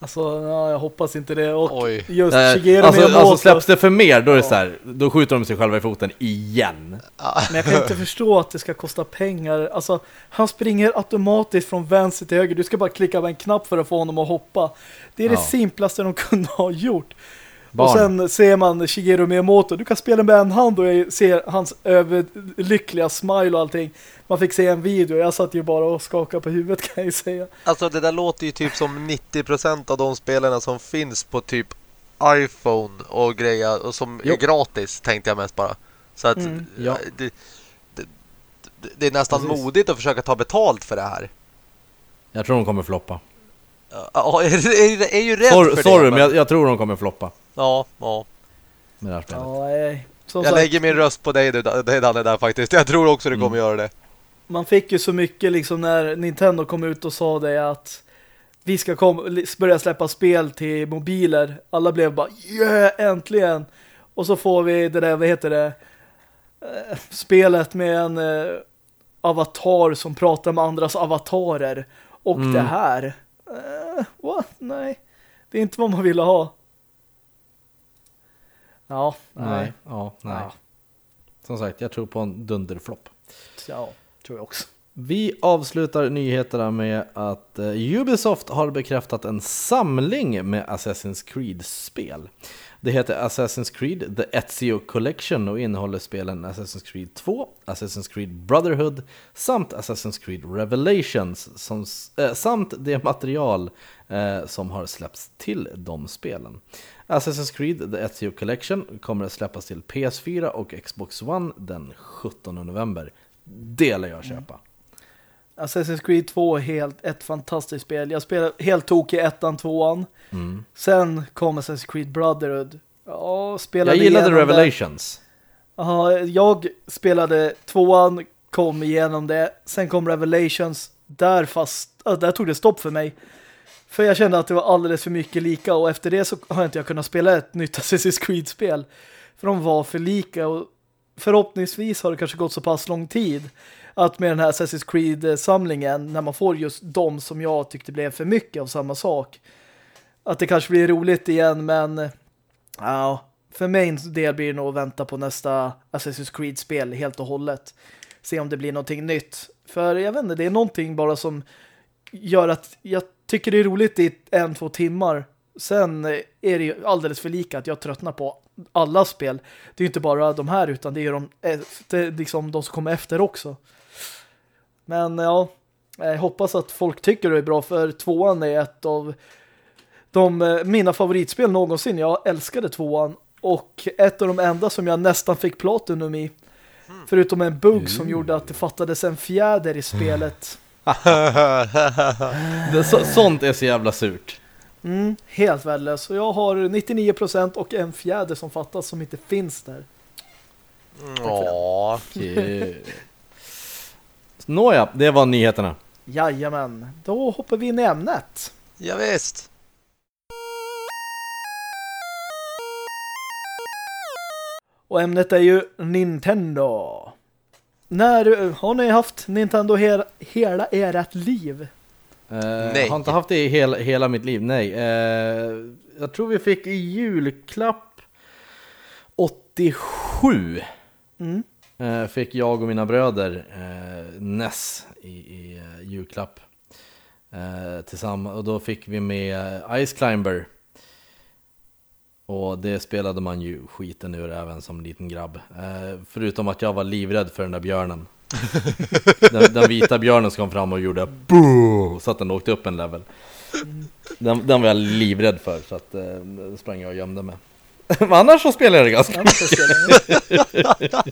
Alltså, ja, jag hoppas inte det. Och Oj. just äh, Shigeru alltså, alltså släpps det för mer, då är det ja. så här, då skjuter de sig själva i foten igen. Men jag kan inte förstå att det ska kosta pengar. Alltså, han springer automatiskt från vänster till höger. Du ska bara klicka på en knapp för att få honom att hoppa. Det är ja. det simplaste de kunde ha gjort. Barn. Och sen ser man Shigeru Miyamoto. Du kan spela med en hand och ser hans överlyckliga smile och allting. Man fick se en video. Jag satt ju bara och skakade på huvudet kan jag säga. Alltså det där låter ju typ som 90% av de spelarna som finns på typ iPhone och grejer och som jo. är gratis tänkte jag mest bara. Så att mm. ja. det, det, det, är nästan Precis. modigt att försöka ta betalt för det här. Jag tror de kommer floppa. Ja, är, är, är ju rädd sorry, för sorry, det. men jag, jag, tror de kommer floppa. Ja, ja. Med det här spelet. Ja, nej. jag sagt, lägger min röst på dig, det, det Danne, där faktiskt. Jag tror också du kommer mm. göra det. Man fick ju så mycket liksom när Nintendo kom ut och sa det att vi ska kom, börja släppa spel till mobiler. Alla blev bara, yeah, äntligen! Och så får vi det där, vad heter det? Eh, spelet med en eh, avatar som pratar med andras avatarer. Och mm. det här. Eh, what? Nej. Det är inte vad man ville ha. Ja, nej. nej. Ja, nej. Ja. Som sagt, jag tror på en dunderflopp. Ja, tror jag också. Vi avslutar nyheterna med att uh, Ubisoft har bekräftat en samling med Assassin's Creed-spel. Det heter Assassin's Creed The Ezio Collection och innehåller spelen Assassin's Creed 2, Assassin's Creed Brotherhood samt Assassin's Creed Revelations som, äh, samt det material äh, som har släppts till de spelen. Assassin's Creed The Ezio Collection kommer att släppas till PS4 och Xbox One den 17 november. Det lär jag köpa. Mm. Assassin's Creed 2 är helt ett fantastiskt spel. Jag spelade helt tok i ettan, tvåan. Mm. Sen kom Assassin's Creed Brotherhood. Ja, spelade jag gillade Revelations. Ja, jag spelade tvåan, kom igenom det. Sen kom Revelations. Där fast, där tog det stopp för mig. För jag kände att det var alldeles för mycket lika och efter det så har inte jag kunnat spela ett nytt Assassin's Creed-spel. För de var för lika och förhoppningsvis har det kanske gått så pass lång tid att med den här Assassin's Creed-samlingen när man får just de som jag tyckte blev för mycket av samma sak att det kanske blir roligt igen men ja, för mig del blir det nog att vänta på nästa Assassin's Creed-spel helt och hållet. Se om det blir någonting nytt. För jag vet inte, det är någonting bara som gör att jag tycker det är roligt i en, två timmar. Sen är det ju alldeles för lika att jag tröttnar på alla spel. Det är ju inte bara de här utan det är ju de, eh, det liksom de som kommer efter också. Men ja, jag hoppas att folk tycker det är bra för tvåan är ett av de, mina favoritspel någonsin. Jag älskade tvåan och ett av de enda som jag nästan fick platinum i. Förutom en bugg som gjorde att det fattades en fjäder i spelet. det, så, sånt är så jävla surt. Mm, helt värdelös. Och jag har 99% och en fjäder som fattas som inte finns där. Ja. Nåja, det var nyheterna. Jajamän, då hoppar vi in i ämnet. Ja, visst. Och ämnet är ju Nintendo. När har ni haft Nintendo he hela ert liv? Uh, nej. Jag har inte haft det i hela, hela mitt liv, nej. Uh, jag tror vi fick i julklapp 87. Mm. Uh, fick jag och mina bröder NES i, i julklapp. tillsammans. Och då fick vi med Ice Climber. Och det spelade man ju skiten ur även som liten grabb. Eh, förutom att jag var livrädd för den där björnen. den, den, vita björnen som kom fram och gjorde boo, så att den åkte upp en level. Den, den var jag livrädd för så att eh, sprang jag och gömde mig. Men annars så spelar jag det ganska mycket.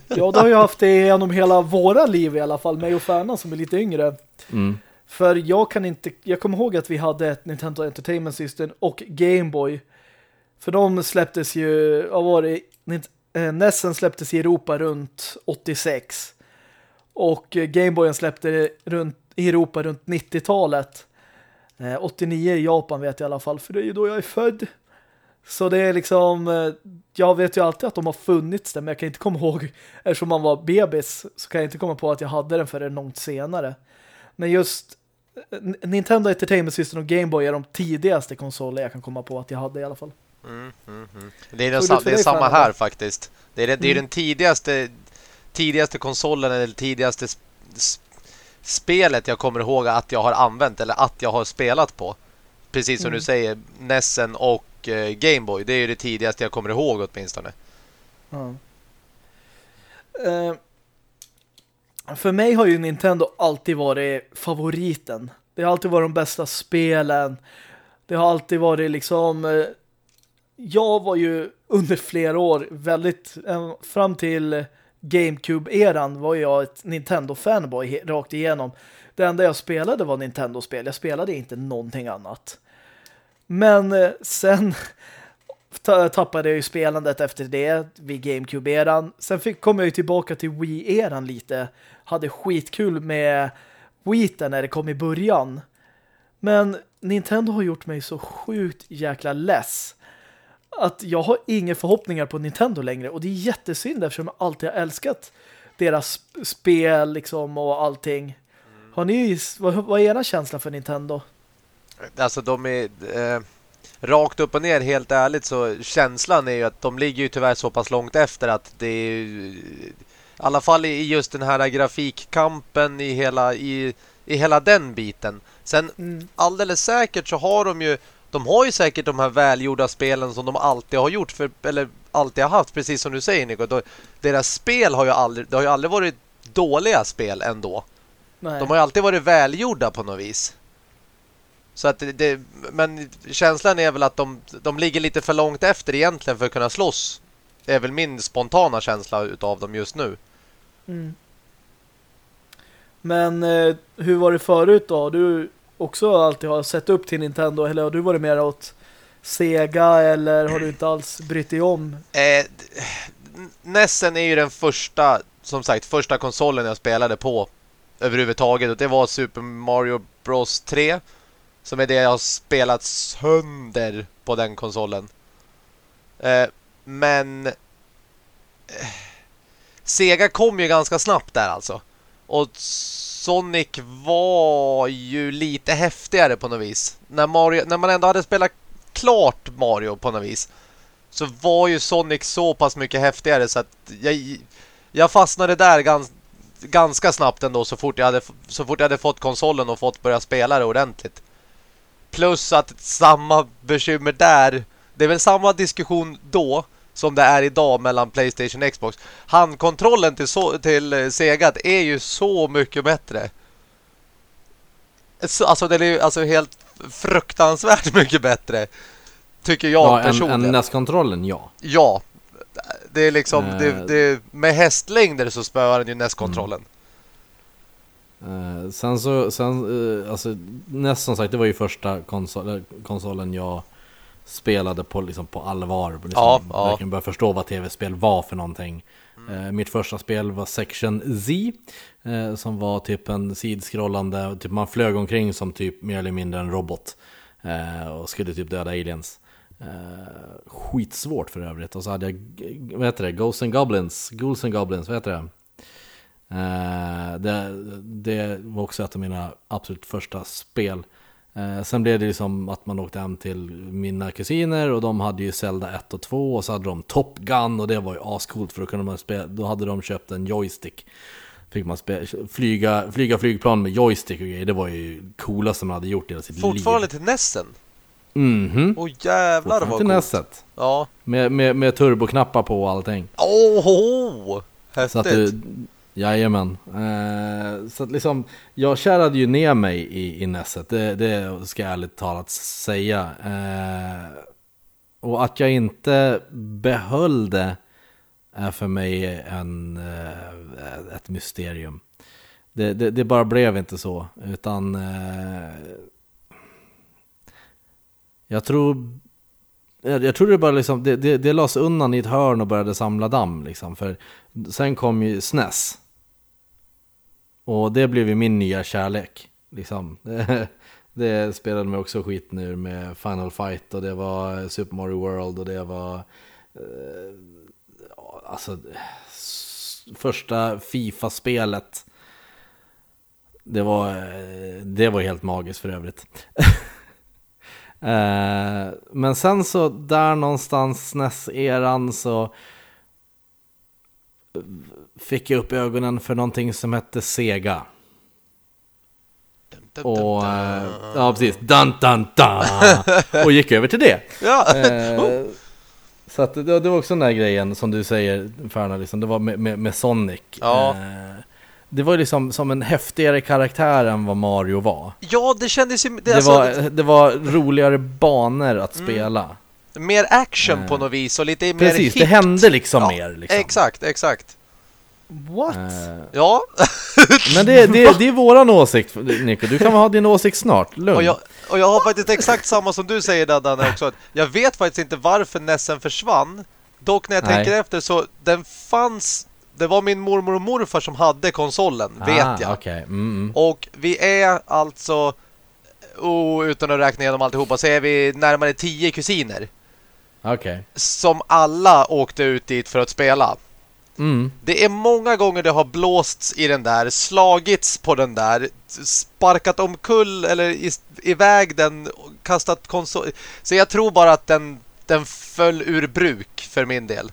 ja, det har jag haft det genom hela våra liv i alla fall. Mig och Färnan som är lite yngre. Mm. För jag kan inte, jag kommer ihåg att vi hade ett Nintendo Entertainment System och Game Boy för de släpptes ju, vad var det? Eh, Nessen släpptes i Europa runt 86. Och Gameboyen släppte runt, i Europa runt 90-talet. 89 eh, i Japan vet jag i alla fall, för det är ju då jag är född. Så det är liksom, eh, jag vet ju alltid att de har funnits där, men jag kan inte komma ihåg, eftersom man var bebis så kan jag inte komma på att jag hade den förrän långt senare. Men just Nintendo Entertainment System och Game Boy är de tidigaste konsoler jag kan komma på att jag hade i alla fall. Mm, mm, mm. Det är, den, det är samma här faktiskt. Det är, det, det är mm. den tidigaste tidigaste konsolen eller tidigaste spelet jag kommer ihåg att jag har använt eller att jag har spelat på. Precis som du mm. säger, Nessen och Eh, Gameboy, Det är ju det tidigaste jag kommer ihåg åtminstone. Uh, för mig har ju Nintendo alltid varit favoriten. Det har alltid varit de bästa spelen. Det har alltid varit liksom uh, jag var ju under flera år väldigt, fram till Gamecube-eran var jag ett Nintendo-fanboy rakt igenom. Det enda jag spelade var Nintendo-spel. Jag spelade inte någonting annat. Men eh, sen tappade jag ju spelandet efter det vid Gamecube-eran. Sen fick, kom jag ju tillbaka till Wii-eran lite. Hade skitkul med Wii när det kom i början. Men Nintendo har gjort mig så sjukt jäkla less att jag har inga förhoppningar på Nintendo längre och det är jättesynd eftersom jag alltid har älskat deras spel liksom och allting. Har ni, vad, vad är era känsla för Nintendo? Alltså de är eh, rakt upp och ner helt ärligt så känslan är ju att de ligger ju tyvärr så pass långt efter att det är i alla fall i just den här grafikkampen i hela i, i hela den biten. Sen mm. alldeles säkert så har de ju de har ju säkert de här välgjorda spelen som de alltid har gjort för, eller alltid har haft, precis som du säger Nico. Då, deras spel har ju aldrig, det har ju aldrig varit dåliga spel ändå. Nej. De har ju alltid varit välgjorda på något vis. Så att det, det, men känslan är väl att de, de ligger lite för långt efter egentligen för att kunna slåss. Det är väl min spontana känsla utav dem just nu. Mm. Men eh, hur var det förut då? Du också alltid har sett upp till Nintendo eller har du varit mer åt Sega eller har du inte alls brytt dig om? Eh, Nessen är ju den första, som sagt, första konsolen jag spelade på överhuvudtaget och det var Super Mario Bros 3. Som är det jag har spelat sönder på den konsolen. Eh, men... Eh, Sega kom ju ganska snabbt där alltså. Och Sonic var ju lite häftigare på något vis. När, Mario, när man ändå hade spelat klart Mario på något vis så var ju Sonic så pass mycket häftigare så att jag, jag fastnade där gans, ganska snabbt ändå så fort, jag hade, så fort jag hade fått konsolen och fått börja spela det ordentligt. Plus att samma bekymmer där, det är väl samma diskussion då som det är idag mellan Playstation och Xbox. Handkontrollen till, so till eh, Sega är ju så mycket bättre. Alltså den är ju alltså helt fruktansvärt mycket bättre. Tycker jag ja, personligen. En, en NES-kontrollen, ja. Ja. Det är liksom, äh... det, det, med hästlängder så spöar den ju NES-kontrollen. Mm. Uh, sen så, sen, uh, alltså NES som sagt, det var ju första konsol, konsolen jag spelade på, liksom, på allvar. Liksom, ja, ja. Verkligen började förstå vad tv-spel var för någonting. Mm. Uh, mitt första spel var Section Z. som var typ en sidskrollande, typ man flög omkring som typ mer eller mindre en robot. och skulle typ döda aliens. Uh, skitsvårt för övrigt. Och så hade jag, vad heter det, Ghosts and Goblins, Ghouls and Goblins, vad heter det? Uh, det? Det var också ett av mina absolut första spel. Uh, sen blev det liksom att man åkte hem till mina kusiner och de hade ju Zelda 1 och 2 och så hade de Top Gun och det var ju ascoolt för då kunde man spela, då hade de köpt en joystick. Fick man spela, flyga, flyga flygplan med joystick och grejer, det var ju coolaste man hade gjort i hela sitt Fortfarande liv. Fortfarande till Nessen? Mhm. Åh oh, jävlar vad coolt. Nässet. Ja. Med, med, med turboknappar på och allting. Åh, oh, häftigt. Så att du, jajamän. Eh, så att liksom, jag kärade ju ner mig i, i Nesset, det, det ska jag ärligt talat säga. Eh, och att jag inte behöll det är för mig en, eh, ett mysterium. Det, det, det, bara blev inte så, utan eh, jag tror jag tror det bara liksom, det, det, det lades undan i ett hörn och började samla damm liksom. För sen kom ju SNES. Och det blev ju min nya kärlek. Liksom. Det, det spelade mig också skit nu med Final Fight och det var Super Mario World och det var... Eh, alltså, första Fifa-spelet. Det var, eh, det var helt magiskt för övrigt. Eh, men sen så där någonstans SNES-eran så eh, fick jag upp ögonen för någonting som hette Sega. Och, uh, ja precis, dun, dun, dun, och gick över till det. Ja. Uh, så att det, var också den där grejen som du säger Färna, liksom, det var med, med, med Sonic. Ja. Uh, det var liksom som en häftigare karaktär än vad Mario var. Ja, det kändes ju... Det, det, alltså, var, det var roligare banor att mm. spela. Mer action på något vis och lite mer Precis, hit. det hände liksom ja, mer. Liksom. Exakt, exakt. What? Uh, ja. Men det, det, det är våran åsikt, Nico. Du kan ha din åsikt snart. Lugn. Och jag, och jag har faktiskt exakt samma som du säger, Danne, också. Jag vet faktiskt inte varför Nessen försvann. Dock när jag Nej. tänker efter så den fanns det var min mormor och morfar som hade konsolen, ah, vet jag. Okay. Mm, mm. Och vi är alltså, oh, utan att räkna igenom alltihopa, så är vi närmare tio kusiner. Okay. Som alla åkte ut dit för att spela. Mm. Det är många gånger det har blåsts i den där, slagits på den där, sparkat omkull eller i, iväg den, kastat konsol. Så jag tror bara att den, den föll ur bruk för min del.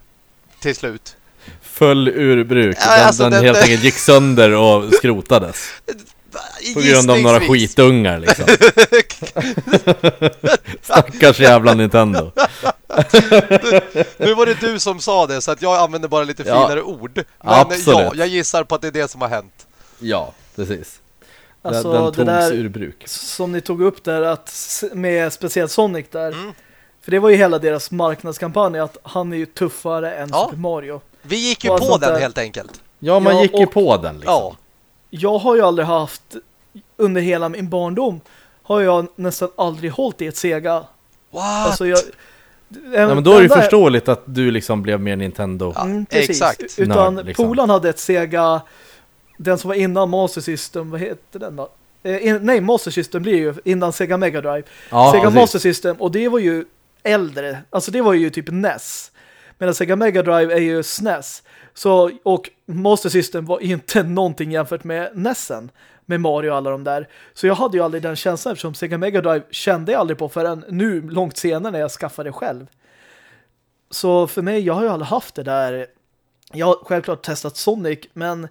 Till slut föll ur bruk. Ja, den, alltså den, den, helt enkelt gick sönder och skrotades. På grund av några skitungar liksom. Stackars jävla Nintendo. nu var det du som sa det så att jag använder bara lite ja, finare ord. Men absolut. ja, jag gissar på att det är det som har hänt. Ja, precis. Alltså, den togs det där, ur bruk. Som ni tog upp där att med speciellt Sonic där. Mm. För det var ju hela deras marknadskampanj att han är ju tuffare än ja. Super Mario. Vi gick ju på den där. helt enkelt. Ja, man ja, gick ju på den liksom. Ja. Jag har ju aldrig haft under hela min barndom har jag nästan aldrig hållit i ett Sega. What? Alltså jag Nej, men då är det ju förståeligt att du liksom blev mer Nintendo. Ja, mm, precis. Exakt. Utan Nörd, liksom. Polan hade ett Sega den som var innan Master System, vad heter den då? Eh, in, nej, Master System blir ju innan Sega Mega Drive. Ja, Sega precis. Master System, och det var ju äldre. Alltså det var ju typ NES. Medan Sega Mega Drive är ju SNES. Så, och Master System var inte någonting jämfört med Nessen Med Mario och alla de där. Så jag hade ju aldrig den känslan eftersom Sega Mega Drive kände jag aldrig på förrän nu, långt senare när jag skaffade det själv. Så för mig, jag har ju aldrig haft det där. Jag har självklart testat Sonic, men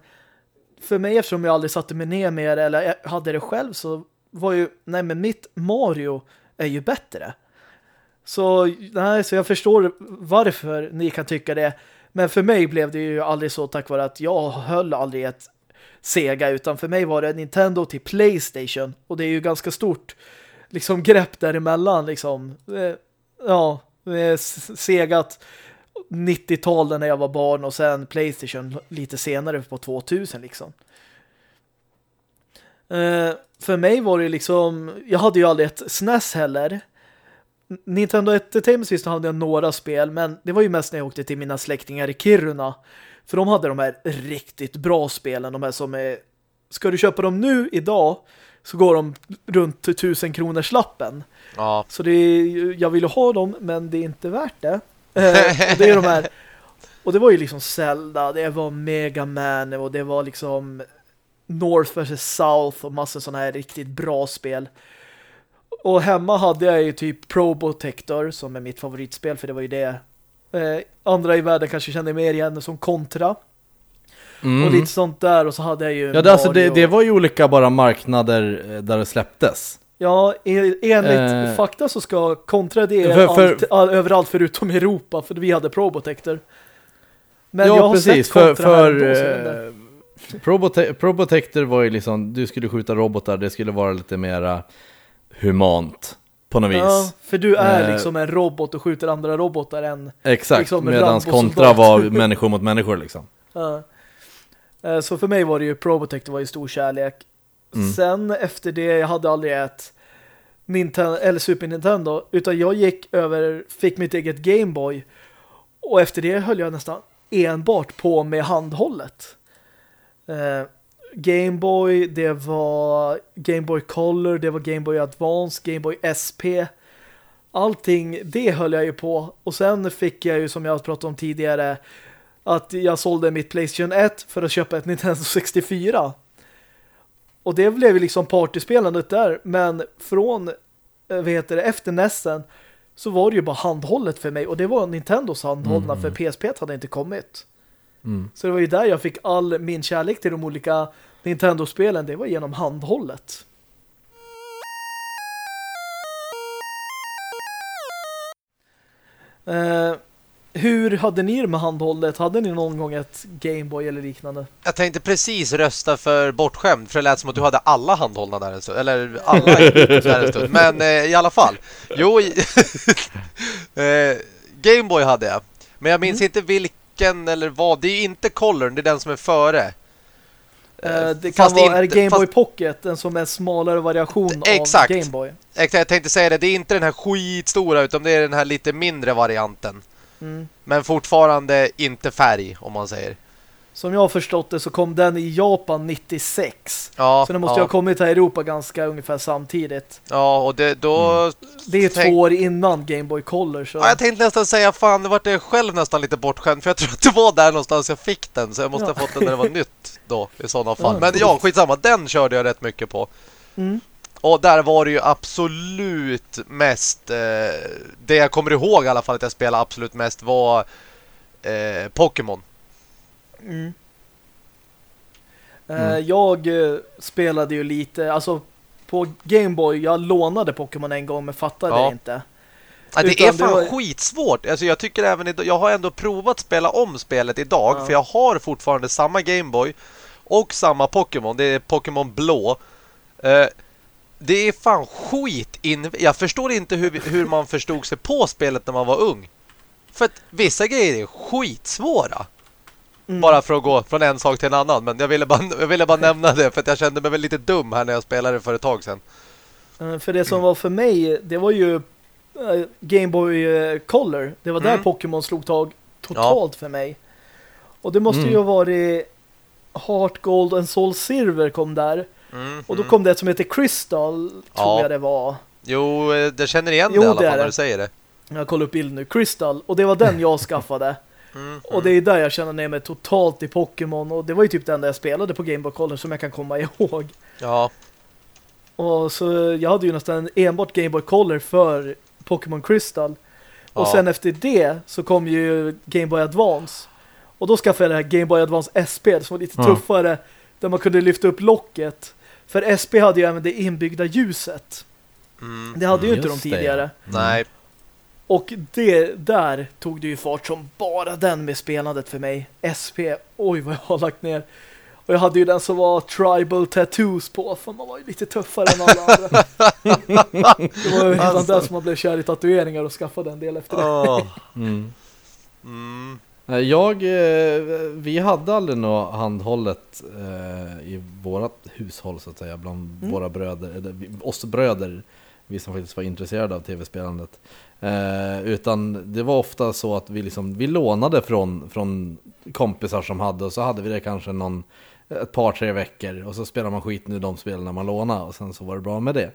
för mig eftersom jag aldrig satte mig ner med det eller hade det själv så var ju, nej men mitt Mario är ju bättre. Så, nej, så jag förstår varför ni kan tycka det. Men för mig blev det ju aldrig så tack vare att jag höll aldrig ett Sega utan för mig var det Nintendo till Playstation och det är ju ganska stort liksom grepp däremellan liksom. Eh, ja, eh, Segat 90-talet när jag var barn och sen Playstation lite senare på 2000 liksom. Eh, för mig var det liksom, jag hade ju aldrig ett SNES heller. Nintendo Entertainment System hade jag några spel, men det var ju mest när jag åkte till mina släktingar i Kiruna. För de hade de här riktigt bra spelen, de här som är... Ska du köpa dem nu, idag, så går de runt 1000 kronors lappen. Ja. Så det är, jag ville ha dem, men det är inte värt det. Eh, och det är de här... Och det var ju liksom Zelda, det var Mega Man och det var liksom North vs South och massa sådana här riktigt bra spel. Och hemma hade jag ju typ Probotector som är mitt favoritspel för det var ju det eh, andra i världen kanske kände mer igen som Contra. Mm. Och lite sånt där och så hade jag ju Ja, det, alltså, det, det var ju olika bara marknader eh, där det släpptes. Ja, e- enligt Eh. fakta så ska Contra det För- för- allt, all, överallt förutom Europa för vi hade Probotector. Men ja, jag har precis. sett För, här för inte. eh, Probote Probotector var ju liksom, du skulle skjuta robotar, det skulle vara lite mera humant på något vis. Ja, för du är Eh. liksom en robot och skjuter andra robotar än Exakt, liksom medan kontra var människor mot människor liksom. Ja. Eh, Så för mig var det ju Probotector var ju stor kärlek. Mm. Sen efter det, jag hade aldrig ett Nintendo, eller Super Nintendo, utan jag gick över, fick mitt eget Gameboy och efter det höll jag nästan enbart på med handhållet. Eh, Gameboy, det var Gameboy Color, det var Gameboy Advance, Gameboy SP. Allting, det höll jag ju på. Och sen fick jag ju, som jag pratade om tidigare, att jag sålde mitt Playstation 1 för att köpa ett Nintendo 64. Och det blev ju liksom partyspelandet där. Men från, eh, vad heter det, efter nästen så var det ju bara handhållet för mig. Och det var Nintendos handhållna för PSP hade inte kommit. Mm. Så det var ju där jag fick all min kärlek till de olika Nintendo-spelen. Det var genom handhållet. Eh, hur hade ni det med handhållet? Hade ni någon gång ett Gameboy eller liknande? Jag tänkte precis rösta för bortskämd för det lät som att du hade alla handhållna där en stund. Eller alla där en stund. Men eh, i alla fall. Jo, eh, Gameboy hade jag. Men jag minns inte vilken eller vad. Det är ju inte Color, det är den som är före. Eh, det kan fast vara är inte- det Gameboy fast- Pocket, en som är smalare variation Exakt. av Gameboy. Exakt, Jag tänkte säga det, det är inte den här skitstora utan det är den här lite mindre varianten. Mm. Men fortfarande inte färg om man säger. Som jag har förstått det så kom den i Japan 96. Ja, Så den måste ja, ha kommit till Europa ganska ungefär samtidigt. ja och det, då... Det är Tänk- två år innan Game Boy Color. Så. Ja, jag tänkte nästan säga fan, det vart jag själv nästan lite bortskämd för jag tror att det var där någonstans jag fick den så jag måste Ja. ha fått den när det var nytt då i sådana fall. Men ja, skitsamma, den körde jag rätt mycket på. Mm. Och där var det ju absolut mest eh, det jag kommer ihåg i alla fall att jag spelade absolut mest var eh, Pokémon. Mm. Eh, Mm. Jag eh, spelade ju lite, alltså på Game Boy, jag lånade Pokémon en gång men fattade Ja. inte. Ja, det Utan är det fan var- skitsvårt. Alltså jag tycker även idag, jag har ändå provat spela om spelet idag Ja. för jag har fortfarande samma Gameboy och samma Pokémon. Det är Pokémon blå. Eh, det är fan skit in. Jag förstår inte hur, hur man förstod sig på spelet när man var ung. För att vissa grejer är skitsvåra. Mm. Bara för att gå från en sak till en annan. Men jag ville bara, jag ville bara nämna det för att jag kände mig väl lite dum här när jag spelade för ett tag sedan. Eh, För det som var för mig, det var ju eh, Game Boy eh, Color. Det var där Mm. Pokémon slog tag totalt för mig. Och det måste ju ha varit Heart Gold and Soul Silver kom där. Mm, Och då mm. kom det ett som heter Crystal, tror Ja. jag det var. Jo, det känner igen Jo, det i alla fall när det. du säger det. Jag kollar upp bilden nu. Crystal. Och det var den jag skaffade. Mm, Och det är där jag känner ner mig totalt i Pokémon. Och det var ju typ den där jag spelade på Game Boy Color som jag kan komma ihåg. Ja, Och så jag hade ju nästan enbart Game Boy Color för Pokémon Crystal. Och Ja. sen efter det så kom ju Game Boy Advance. Och då skaffade jag det här Game Boy Advance SP som var lite Ja. tuffare. Där man kunde lyfta upp locket. För SP hade ju även det inbyggda ljuset. mm, Det hade ju inte de det, tidigare. ja. nej. Och det där tog det ju fart som bara den med spelandet för mig. SP, oj vad jag har lagt ner. Och jag hade ju den som var tribal tattoos på, för man var ju lite tuffare än alla andra. det var ju redan Alltså. där som man blev kär i tatueringar och skaffade en del efter det. Åh. Mm. Mm. Eh, Jag, eh, vi hade aldrig något handhållet eh, i vårat hushåll så att säga, bland Mm. våra bröder, eller oss bröder, vi som faktiskt var intresserade av tv-spelandet. Eh, utan det var ofta så att vi, liksom, vi lånade från, från kompisar som hade och så hade vi det kanske någon, ett par, tre veckor och så spelade man skiten ur de spelen man lånade och sen så var det bra med det.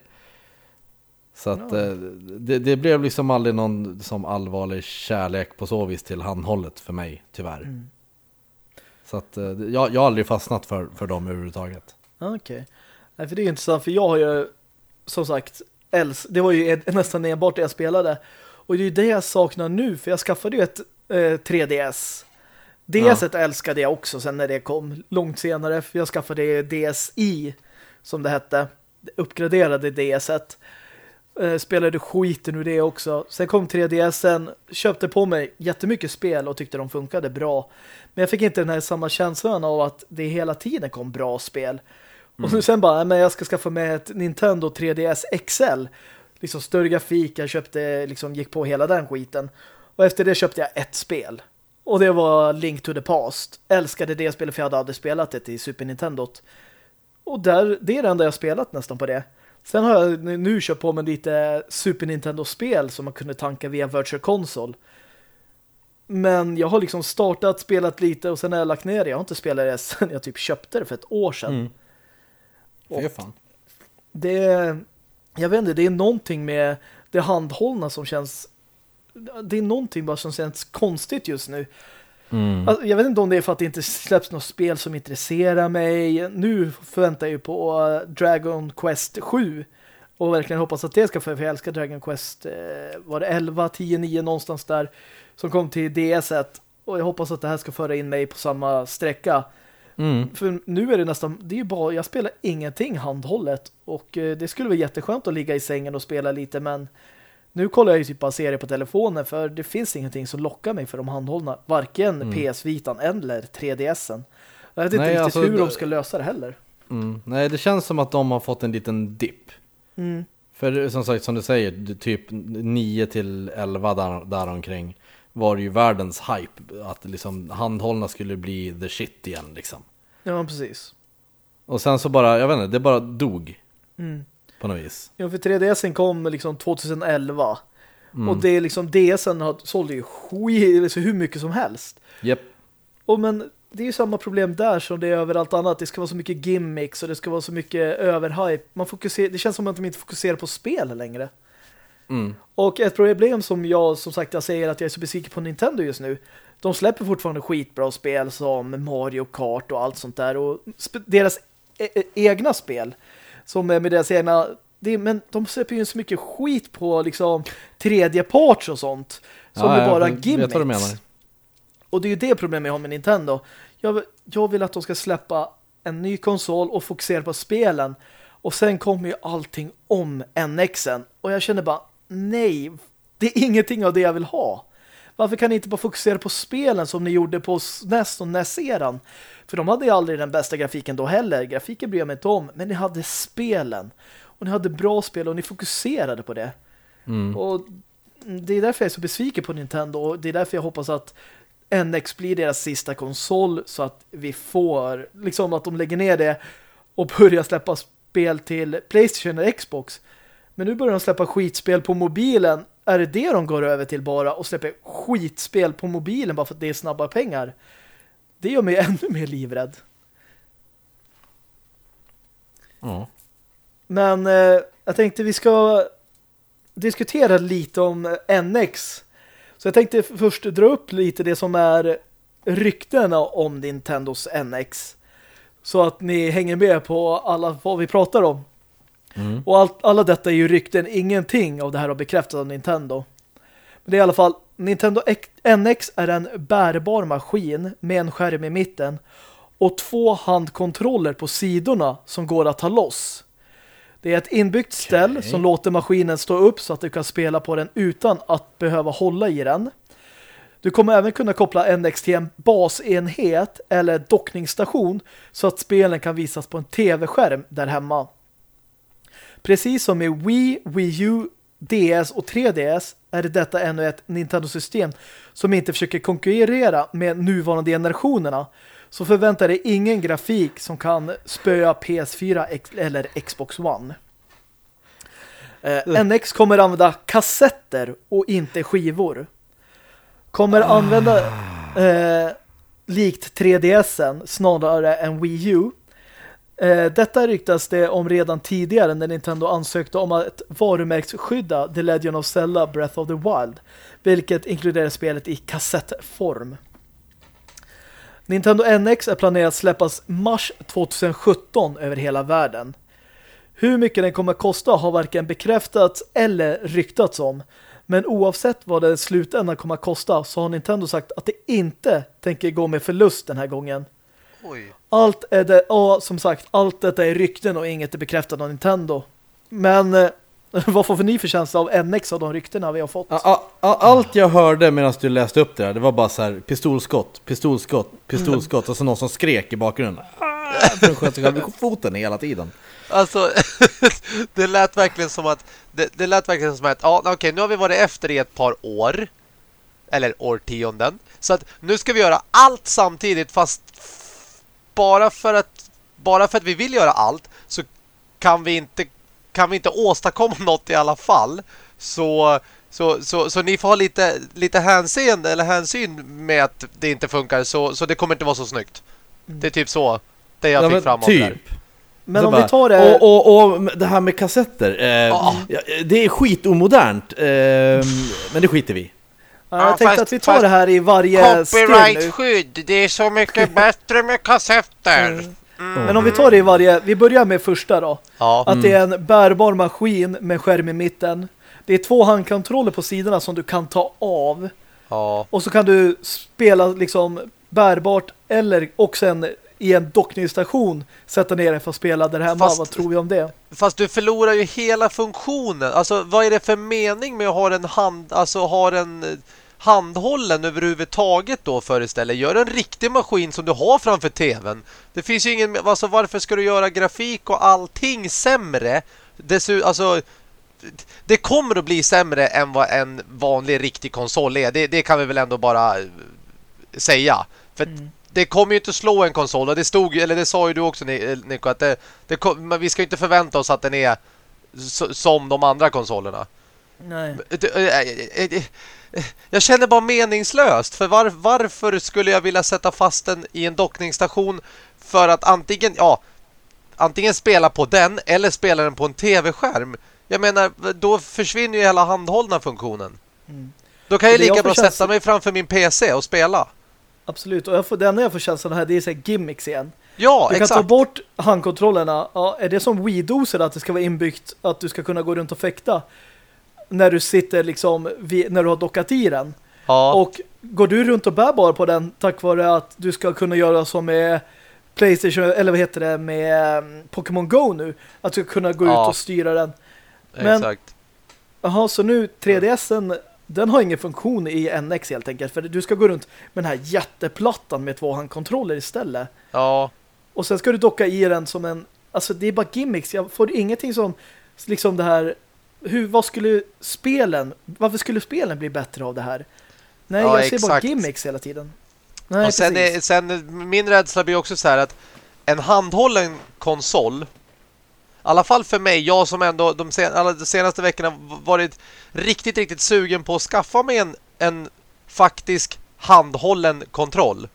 Så att eh, det, det blev liksom aldrig någon som allvarlig kärlek på så vis till handhållet för mig, tyvärr. Mm. Så att eh, jag, jag har aldrig fastnat för, för dem överhuvudtaget. Okej. Nej, för det är intressant, för jag har ju som sagt, det var ju nästan enbart det jag spelade. Och det är ju det jag saknar nu, för jag skaffade ju ett eh, 3DS. DS et älskade jag också sen när det kom långt senare, för jag skaffade DSi som det hette. Uppgraderade DS1. Eh, spelade skiten ur det också. Sen kom 3DSen, köpte på mig jättemycket spel och tyckte de funkade bra. Men jag fick inte den här samma känslan av att det hela tiden kom bra spel. Och nu sen bara, "Nej, men jag ska skaffa mig ett Nintendo 3DS XL. Liksom större grafik, jag köpte, liksom gick på hela den skiten. Och efter det köpte jag ett spel. Och det var Link to the Past. Älskade det spelet för jag hade aldrig spelat det i Super Nintendo. Och där, det är det enda jag spelat nästan på det. Sen har jag nu- nu köpt på mig lite Super Nintendo-spel som man kunde tanka via Virtual Console. Men jag har liksom startat, spelat lite och sen har jag lagt ner det. Jag har inte spelat det sen jag typ köpte det för ett år sedan. Mm. Fy fan. Det jag vet inte, det är någonting med det handhållna som känns det är någonting bara som känns konstigt just nu. Mm. Alltså, jag vet inte om det är för att det inte släpps något spel som intresserar mig. Nu förväntar jag ju på uh, Dragon Quest 7 och verkligen hoppas att det ska för jag älskar Dragon Quest eh, var det 11, 10, 9 någonstans där som kom till DS1 och jag hoppas att det här ska föra in mig på samma sträcka. Mm. För nu är det nästan, det är bara, jag spelar ingenting handhållet och eh, det skulle vara jätteskönt att ligga i sängen och spela lite men nu kollar jag ju typ bara serier på telefonen för det finns ingenting som lockar mig för de handhållna, varken Mm. PS Vitan eller 3DSen. Jag vet inte Nej, riktigt alltså, hur de ska lösa det heller. Mm. Nej, det känns som att de har fått en liten dipp. Mm. För som sagt, som du säger, typ 9 till 11 där, där omkring var det ju världens hype. Att liksom handhållna skulle bli the shit igen liksom. Ja, precis. Och sen så bara, jag vet inte, det bara dog Mm. på något vis. Ja, för 3DSen kom liksom 2011 Mm. och det är liksom DSen har sålde ju skit, alltså hur mycket som helst. Japp. Och men det är ju samma problem där som det är överallt annat. Det ska vara så mycket gimmicks och det ska vara så mycket överhype. Man fokuserar, det känns som att de inte fokuserar på spel längre. Mm. Och ett problem som jag, som sagt, jag säger att jag är så besviken på Nintendo just nu. De släpper fortfarande skitbra spel som Mario Kart och allt sånt där. Och deras e e egna spel, som är med deras egna... Det, men de släpper ju så mycket skit på liksom tredje parts och sånt. Som Ja, är jag bara vet gimmicks. du menar. Och det är ju det problemet jag har med Nintendo. Jag, jag vill att de ska släppa en ny konsol och fokusera på spelen. Och sen kommer ju allting om NXen. Och jag känner bara, nej, det är ingenting av det jag vill ha. Varför kan ni inte bara fokusera på spelen som ni gjorde på NES och NES-eran? För de hade ju aldrig den bästa grafiken då heller. Grafiken bryr jag mig inte om. Men ni hade spelen. Och ni hade bra spel och ni fokuserade på det. Mm. Och det är därför jag är så besviken på Nintendo och det är därför jag hoppas att NX blir deras sista konsol så att vi får, liksom att de lägger ner det och börjar släppa spel till Playstation eller Xbox. Men nu börjar de släppa skitspel på mobilen. Är det det de går över till bara och släpper skitspel på mobilen bara för att det är snabba pengar? Det gör mig ännu mer livrädd. Ja. Men eh, jag tänkte vi ska diskutera lite om NX. Så jag tänkte först dra upp lite det som är ryktena om Nintendos NX. Så att ni hänger med på alla vad vi pratar om. Mm. Och allt, alla detta är ju rykten. Ingenting av det här har bekräftats av Nintendo. Men det är i alla fall Nintendo NX är en bärbar maskin med en skärm i mitten och två handkontroller på sidorna som går att ta loss. Det är ett inbyggt ställ Okej. som låter maskinen stå upp så att du kan spela på den utan att behöva hålla i den. Du kommer även kunna koppla NX till en basenhet eller dockningsstation så att spelen kan visas på en tv-skärm där hemma. Precis som med Wii, Wii U, DS och 3DS är detta ännu ett Nintendo-system som inte försöker konkurrera med nuvarande generationerna. Så förvänta dig ingen grafik som kan spöa PS4 ex- eller Xbox One. Eh, NX kommer använda kassetter och inte skivor. Kommer använda eh, likt 3DSen snarare än Wii U. Eh, detta ryktas det om redan tidigare när Nintendo ansökte om att varumärksskydda The Legend of Zelda Breath of the Wild, vilket inkluderar spelet i kassettform. Nintendo NX är planerat att släppas mars 2017 över hela världen. Hur mycket den kommer att kosta har varken bekräftats eller ryktats om. Men oavsett vad det i slutändan kommer att kosta så har Nintendo sagt att det inte tänker gå med förlust den här gången. Oj. Allt är det, ja, som sagt, allt detta är rykten och inget är bekräftat av Nintendo. Men eh, vad får ni för känsla av NX av de ryktena vi har fått? A- a- a- Allt jag hörde medan du läste upp det där, det var bara så här pistolskott, pistolskott, pistolskott och så någon som skrek i bakgrunden. Ah, att sköt sig själv i foten hela tiden. Alltså, det lät verkligen som att det, det lät verkligen som att ja, okej, nu har vi varit efter i ett par år eller årtionden. Så att nu ska vi göra allt samtidigt fast bara för att bara för att vi vill göra allt så kan vi inte kan vi inte åstadkomma något i alla fall. Så så, så, så ni får ha lite, lite hänsyn, eller hänsyn med att det inte funkar så, så det kommer inte vara så snyggt. Det är typ så det jag Ja, fick fram det där. typ. Men Så om bara, vi tar det... Och, och, och det här med kassetter, eh, Ja. ja, det är skitomodernt, eh, men det skiter vi. Ja, jag Ja, tänkte fast- att vi tar det här i varje. Copyright-skydd, det är så mycket bättre med kassetter. Men om vi tar det i varje... Vi börjar med första då. Ja, Att det är en bärbar maskin med skärm i mitten. Det är två handkontroller på sidorna som du kan ta av. ja. Och så kan du spela liksom bärbart eller också en, i en dockningsstation sätta ner det för att spela där hemma. Fast- Vad tror vi om det? Fast du förlorar ju hela funktionen. Alltså, vad är det för mening med att ha en hand, alltså ha en eh, handhållen överhuvudtaget då föreställer? Gör en riktig maskin som du har framför tvn. Det finns ju ingen, alltså varför ska du göra grafik och allting sämre? Dessutom, alltså det kommer att bli sämre än vad en vanlig riktig konsol är. Det, det kan vi väl ändå bara eh, säga. För att det kommer ju inte slå en konsol och det stod eller det sa ju du också eh, Nico att det, det kom, vi ska ju inte förvänta oss att den är som de andra konsolerna. Nej. Eh, eh, Jag känner bara meningslöst för var, varför skulle jag vilja sätta fast den i en dockningsstation för att antingen ja antingen spela på den eller spela den på en tv-skärm. Jag menar då försvinner ju hela handhållna funktionen. Mm. Då kan jag lika bra sätta mig framför min PC och spela. Absolut. Och jag får, det enda jag får känslan här det är så här gimmicks igen. Ja, Du kan ta exakt. bort handkontrollerna. Ja, är det som Wii-doser att det ska vara inbyggt att du ska kunna gå runt och fäkta när du sitter liksom vid, när du har dockat i den? Ja. Och går du runt och bär bara på den tack vare att du ska kunna göra som med Playstation, eller vad heter det, med mm, Pokémon Go nu. Att du ska kunna gå Ja. ut och styra den. men- exakt. Jaha, så nu 3DSen, den har ingen funktion i NX helt enkelt. För du ska gå runt med den här jätteplattan med två handkontroller istället. Ja. Och sen ska du docka i den som en... Alltså det är bara gimmicks. Jag får ingenting som liksom det här... Hur, vad skulle spelen... Varför skulle spelen bli bättre av det här? Nej, Ja, jag ser bara exakt. gimmicks hela tiden. Nej, och sen, är, sen min rädsla blir också så här att en handhållen konsol i alla fall för mig, jag som ändå de, sen, alla, de senaste veckorna varit riktigt, riktigt sugen på att skaffa mig en, en faktisk handhållen kontroll.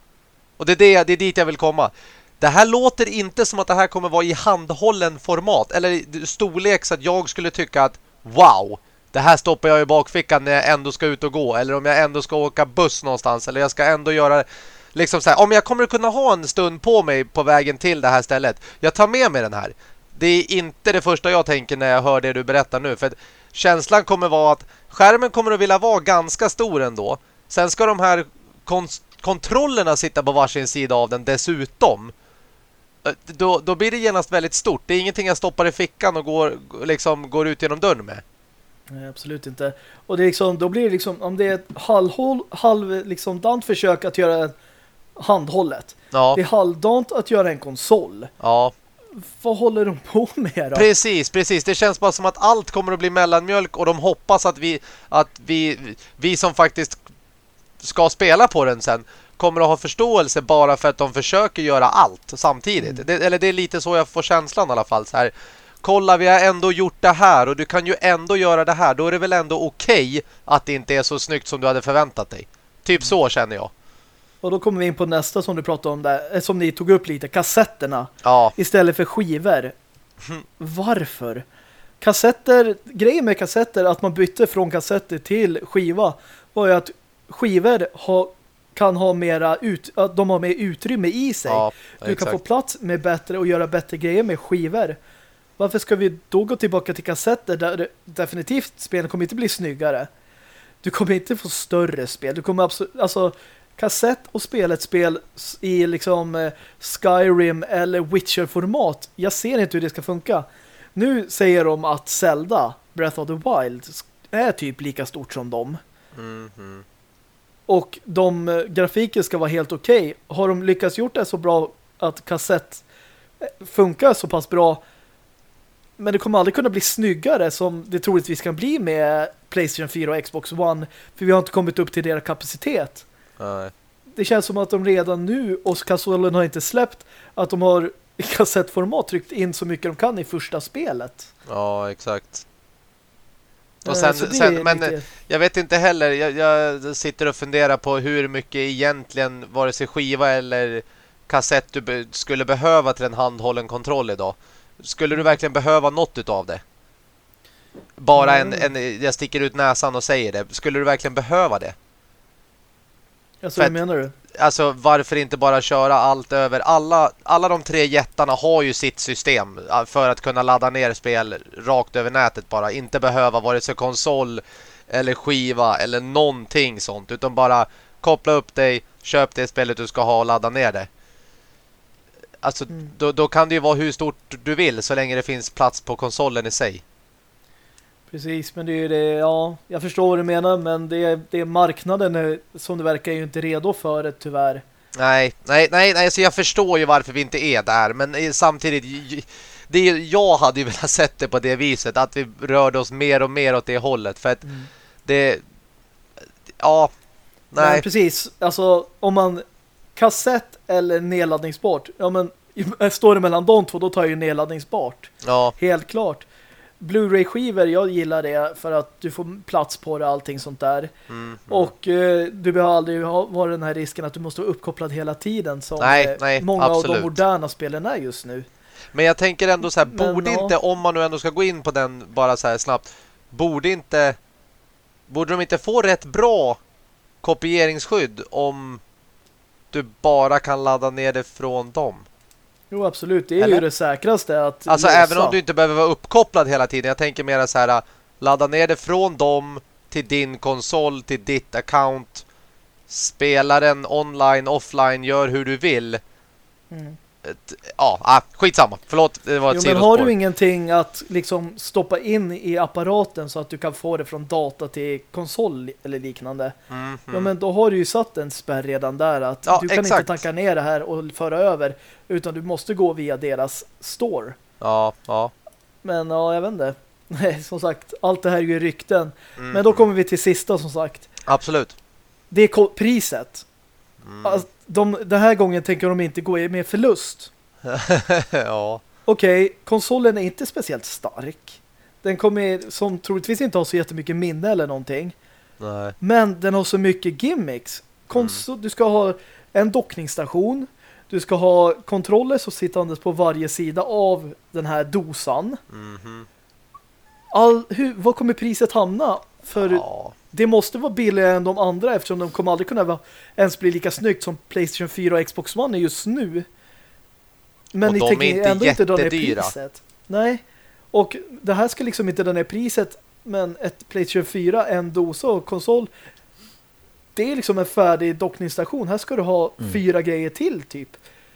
Och det är, det, det är dit jag vill komma. Det här låter inte som att det här kommer vara i handhållen format eller storlek så att jag skulle tycka att wow, det här stoppar jag i bakfickan när jag ändå ska ut och gå eller om jag ändå ska åka buss någonstans eller jag ska ändå göra liksom så här, om jag kommer kunna ha en stund på mig på vägen till det här stället. Jag tar med mig den här. Det är inte det första jag tänker när jag hör det du berättar nu för känslan kommer vara att skärmen kommer att vilja vara ganska stor ändå. Sen ska de här kon kontrollerna sitta på varsin sida av den dessutom. Då, då blir det genast väldigt stort. Det är ingenting jag stoppar i fickan och går, liksom, går ut genom dörren med. Nej, absolut inte. Och det är liksom, då blir det liksom, om det är ett halvhåll, halv, liksom, dant försök att göra handhållet. Ja. Det är halvdant att göra en konsol. Ja. Vad håller de på med då? Precis, precis. Det känns bara som att allt kommer att bli mellanmjölk och de hoppas att vi, att vi, vi som faktiskt ska spela på den sen kommer att ha förståelse bara för att de försöker göra allt samtidigt. Mm. Det, eller det är lite så jag får känslan i alla fall. Så här, kolla vi har ändå gjort det här och du kan ju ändå göra det här. Då är det väl ändå okej okay att det inte är så snyggt som du hade förväntat dig. Typ mm. så känner jag. Och då kommer vi in på nästa som du pratade om där, eh, som ni tog upp lite, kassetterna. Ja. Istället för skivor. Varför? Kassetter, grejen med kassetter, att man bytte från kassetter till skiva, var ju att skivor ha, kan ha mera ut, att de har mer utrymme i sig. Ja, du exakt. kan få plats med bättre och göra bättre grejer med skivor. Varför ska vi då gå tillbaka till kassetter där definitivt spelen kommer inte bli snyggare? Du kommer inte få större spel. Du kommer absolut, alltså kassett och spela ett spel i liksom eh, Skyrim eller Witcher-format. Jag ser inte hur det ska funka. Nu säger de att Zelda, Breath of the Wild, är typ lika stort som dem. Mm -hmm. Och de eh, grafiker ska vara helt okej. Okay. Har de lyckats gjort det så bra att kassett eh, funkar så pass bra men det kommer aldrig kunna bli snyggare som det troligtvis kan bli med Playstation 4 och Xbox One för vi har inte kommit upp till deras kapacitet. Nej. Det känns som att de redan nu, och konsolen har inte släppt, att de har i kassettformat tryckt in så mycket de kan i första spelet. Ja, exakt. Och eh, sen, sen men lite... jag vet inte heller, jag, jag, sitter och funderar på hur mycket egentligen vare sig skiva eller kassett du be skulle behöva till en handhållen kontroll idag. Skulle du verkligen behöva något av det? Bara en, mm. en, jag sticker ut näsan och säger det. Skulle du verkligen behöva det? Alltså, vad menar du? Alltså, varför inte bara köra allt över? Alla, alla de tre jättarna har ju sitt system för att kunna ladda ner spel rakt över nätet bara. Inte behöva vare sig konsol eller skiva eller någonting sånt. Utan bara koppla upp dig, köp det spelet du ska ha och ladda ner det. Alltså, mm. då, då kan det ju vara hur stort du vill så länge det finns plats på konsolen i sig. Precis, men det är ju det, ja, jag förstår vad du menar, men det, det marknaden är, som det verkar ju inte redo för det tyvärr. Nej, nej, nej, nej, så jag förstår ju varför vi inte är där, men samtidigt, det, jag hade ju velat sett det på det viset, att vi rörde oss mer och mer åt det hållet, för att mm. det, ja, nej. Men precis, alltså om man kassett eller nedladdningsbart, ja men står det mellan de två, då tar jag ju nedladdningsbart. Ja. Helt klart. Blu-ray-skivor, jag gillar det för att du får plats på det, allting sånt där. Mm, mm. Och eh, du behöver aldrig ha vara den här risken att du måste vara uppkopplad hela tiden som nej, eh, nej, många absolut. av de moderna spelen är just nu. Men jag tänker ändå så här, Men, borde ja. inte, om man nu ändå ska gå in på den bara så här snabbt, borde inte borde de inte få rätt bra kopieringsskydd om du bara kan ladda ner det från dem? Jo, absolut. Det är Eller? ju det säkraste att Alltså lösa. även om du inte behöver vara uppkopplad hela tiden. Jag tänker mer så här, ladda ner det från dem till din konsol, till ditt account. Spela den online, offline, gör hur du vill. Mm ja, ah, skitsamma. Förlåt, det var ett jo, men har du ingenting att liksom stoppa in i apparaten så att du kan få det från data till konsol eller liknande. Mm, mm. Ja, men då har du ju satt en spärr redan där att ja, du kan exakt. inte tanka ner det här och föra över utan du måste gå via deras store. Ja, ja. Men ja, jag vet inte. Nej, som sagt, allt det här är ju rykten. Mm. Men då kommer vi till sista som sagt. Absolut. Det är priset. Mm. Alltså, de, den här gången tänker de inte gå med förlust. ja. Okej, okay, konsolen är inte speciellt stark. Den kommer som troligtvis inte ha så jättemycket minne eller någonting. Nej. Men den har så mycket gimmicks. Konsol, mm. Du ska ha en dockningsstation. Du ska ha kontroller som sittandes på varje sida av den här dosan. Mhm. All, hur, vad kommer priset hamna? För Ja. Det måste vara billigare än de andra eftersom de kommer aldrig kunna vara, ens bli lika snyggt som Playstation 4 och Xbox One är just nu. Men Och ni de är tänker inte ändå inte dra ner priset. Nej. Och det här ska liksom inte dra ner priset men ett Playstation 4, en dosa och konsol det är liksom en färdig dockningsstation. Här ska du ha fyra grejer till typ.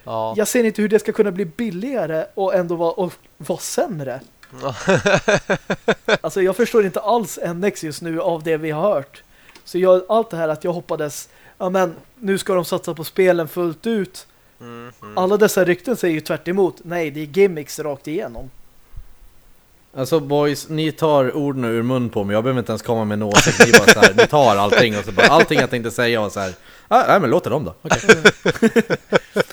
Ja. Jag ser inte hur det ska kunna bli billigare och ändå vara, och vara sämre. Alltså jag förstår inte alls NX just nu av det vi har hört. Så jag, allt det här att jag hoppades ja men nu ska de satsa på spelen fullt ut. Mm, mm. Alla dessa rykten säger ju tvärt emot. Nej, det är gimmicks rakt igenom. Alltså boys, ni tar orden ur mun på mig, jag behöver inte ens komma med något. Ni bara så här, ni tar allting och så bara, allting jag tänkte säga var så här, ah, nej men låt dem då. Okej.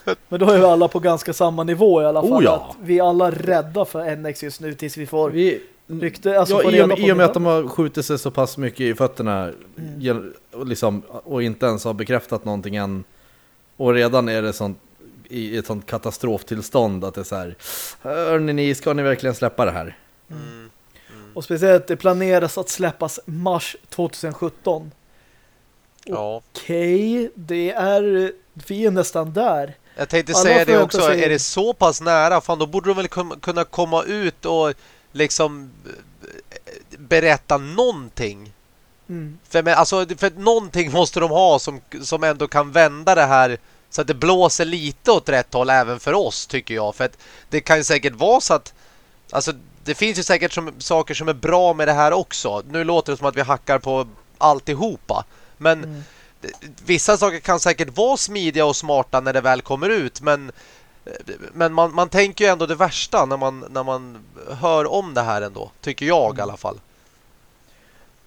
Men då är vi alla på ganska samma nivå i alla fall. Oh ja. Vi är alla rädda för NX just nu tills vi får Vi, rykte. Alltså ja, i, och, på I och med att de har skjutit sig så pass mycket i fötterna och, liksom, och inte ens har bekräftat någonting än och redan är det sånt, i ett sånt katastroftillstånd att det är så här Hörni ni, ska ni verkligen släppa det här? Mm. Och speciellt det planeras att släppas mars 2017. Ja. Okej, det är vi är nästan där. Jag tänkte Alla säga det också, sig- är det så pass nära, fan då borde de väl kunna komma ut och liksom eh, berätta någonting. Mm. För, men, alltså, för någonting måste de ha som, som ändå kan vända det här så att det blåser lite åt rätt håll även för oss tycker jag. För att det kan ju säkert vara så att alltså, det finns ju säkert som, saker som är bra med det här också. Nu låter det som att vi hackar på alltihopa. Men Mm. vissa saker kan säkert vara smidiga och smarta när det väl kommer ut. Men, men man, man tänker ju ändå det värsta när man, när man hör om det här ändå. Tycker jag i alla fall.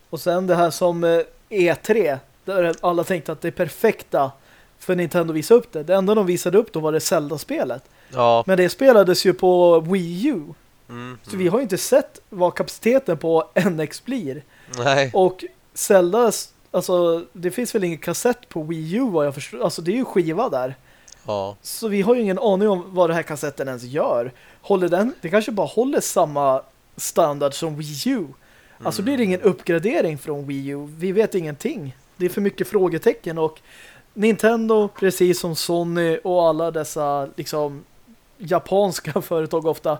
Och sen det här som eh, E3 där alla tänkte att det är perfekta för Nintendo visa upp det. Det enda de visade upp då var det Zelda-spelet. Ja. Men det spelades ju på Wii U. Mm, Så vi har ju inte sett vad kapaciteten på NX blir. Nej. Och Zelda, alltså det finns väl ingen kassett på Wii U vad jag förstår. Alltså det är ju skiva där. Ja. Så vi har ju ingen aning om vad den här kassetten ens gör. Håller den, det kanske bara håller samma standard som Wii U. Alltså blir det ingen uppgradering från Wii U. Vi vet ingenting. Det är för mycket frågetecken och Nintendo, precis som Sony och alla dessa liksom japanska företag ofta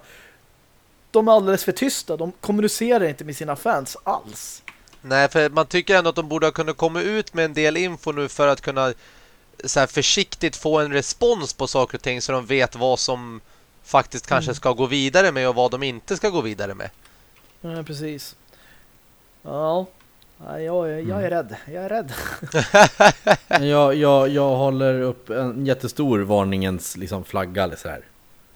de är alldeles för tysta. De kommunicerar inte med sina fans alls. Nej, för man tycker ändå att de borde ha kunnat komma ut med en del info nu för att kunna så här försiktigt få en respons på saker och ting så de vet vad som faktiskt kanske ska gå vidare med och vad de inte ska gå vidare med. Ja, precis. Ja, Ja, jag, är- jag är rädd. Jag är rädd. Jag, jag, jag håller upp en jättestor varningens liksom, flagga eller så här.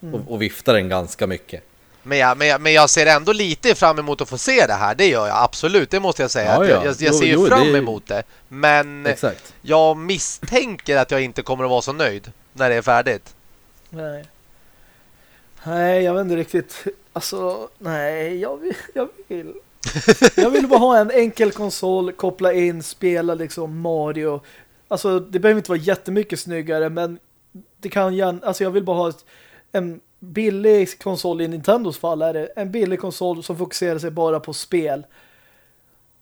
Mm. Och, och viftar den ganska mycket. Men jag, men, jag, men jag ser ändå lite fram emot att få se det här. Det gör jag absolut, det måste jag säga. Ja, ja. Jag, jag, jag Jo, ser ju jo, fram emot det. Men Exakt. jag misstänker att jag inte kommer att vara så nöjd när det är färdigt. Nej. Nej, jag vet inte riktigt. Alltså, nej, jag vill. Jag vill, jag vill bara ha en enkel konsol, koppla in, spela liksom Mario. Alltså, det behöver inte vara jättemycket snyggare, men det kan gärna, alltså jag vill bara ha ett, en billig konsol i Nintendos fall är det en billig konsol som fokuserar sig bara på spel.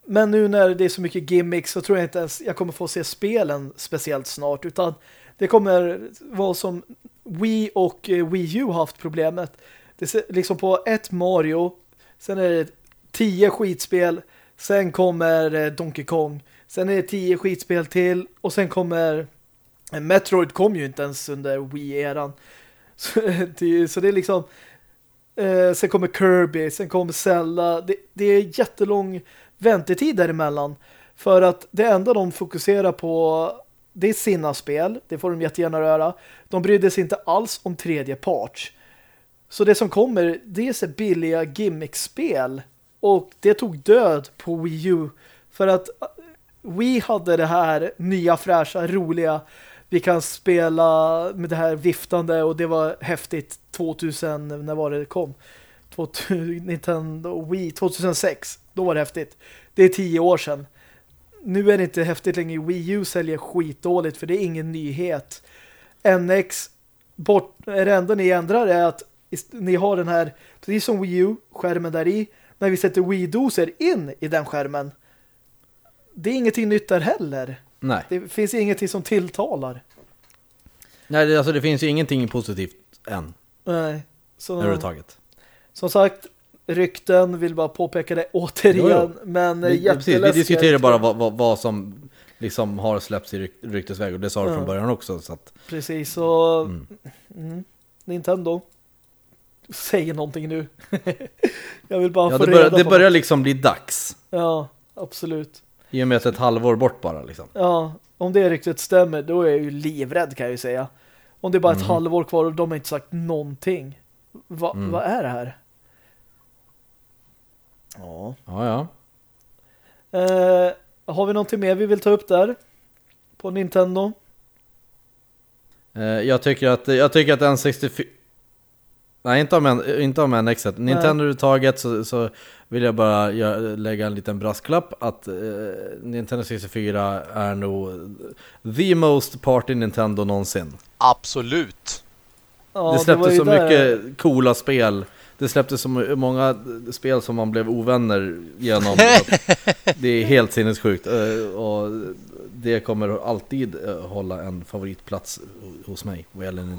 Men nu när det är så mycket gimmicks så tror jag inte ens jag kommer få se spelen speciellt snart utan det kommer vara som Wii och eh, Wii U haft problemet. Det är liksom på ett Mario, sen är det tio skitspel, sen kommer eh, Donkey Kong, sen är det tio skitspel till och sen kommer eh, Metroid kom ju inte ens under Wii-eran. Så, det- så det är liksom eh, sen kommer Kirby, sen kommer Zelda. Det, det är jättelång väntetid däremellan. För att det enda de fokuserar på det är sina spel. Det får de jättegärna röra. De brydde sig inte alls om tredje part. Så det som kommer, det är så billiga gimmickspel. Och det tog död på Wii U. För att eh, Wii hade det här nya, fräscha, roliga. Vi kan spela med det här viftande och det var häftigt 2000, när var det det kom? 2000, Nintendo Wii 2006. Då var det häftigt. Det är tio år sedan. Nu är det inte häftigt längre. Wii U säljer skitdåligt för det är ingen nyhet. NX bort, är det enda ni ändrar är att ni har den här, precis som Wii U, skärmen där i, när vi sätter Wii-doser in i den skärmen. Det är ingenting nytt där heller. Nej. Det finns ingenting som tilltalar. Nej, det, alltså det finns ju ingenting positivt än. Nej. Så, överhuvudtaget. Som sagt, rykten, vill bara påpeka det återigen. Jo, Men vi, precis, vi diskuterar bara vad, vad, vad, som liksom har släppts i ryktesväg och det sa du ja. från början också. Så att, precis, så mm. Mm, Nintendo säger någonting nu. jag vill bara ja, få det börjar, Det börjar liksom bli dags. Ja, absolut. I och med att ett halvår bort bara liksom. Ja, om det riktigt stämmer då är jag ju livrädd kan jag ju säga. Om det är bara ett mm. halvår kvar och de har inte sagt någonting. Va, mm. Vad är det här? Ja. Ja, ja. Eh, har vi någonting mer vi vill ta upp där? På Nintendo? Eh, jag tycker att jag tycker att N64 Nej, inte om, inte om NX. Nintendo överhuvudtaget så, så vill jag bara gör, lägga en liten brasklapp att eh, Nintendo 64 är nog the most party Nintendo någonsin. Absolut. Ja, det släpptes det så där. mycket coola spel. Det släpptes så många spel som man blev ovänner genom. det är helt sinnessjukt. Eh, och det kommer alltid eh, hålla en favoritplats hos mig.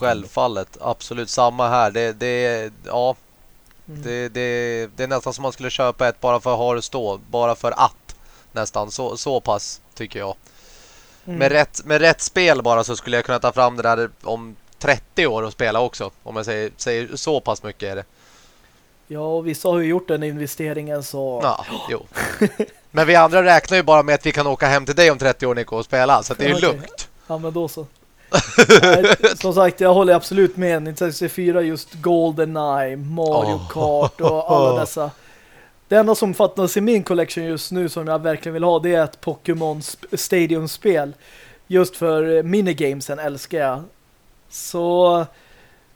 Självfallet, absolut samma här. Det, det, ja, mm. det, det, det är nästan som man skulle köpa ett bara för att ha det stå. Bara för att. Nästan så, så pass tycker jag. Mm. Med, rätt, med rätt spel bara så skulle jag kunna ta fram det där om 30 år och spela också. Om jag säger, säger så pass mycket är det. Ja, och vissa har ju gjort den investeringen så... Ja, jo. Men vi andra räknar ju bara med att vi kan åka hem till dig om 30 år Nico och spela. Så det är ju okay. lugnt. Ja, men då så. Nej, som sagt, jag håller absolut med. Nintendo 64 just GoldenEye, Mario oh. Kart och alla dessa. Det enda som fattas i min collection just nu som jag verkligen vill ha det är ett Pokémon Stadium-spel. Just för minigamesen älskar jag. Så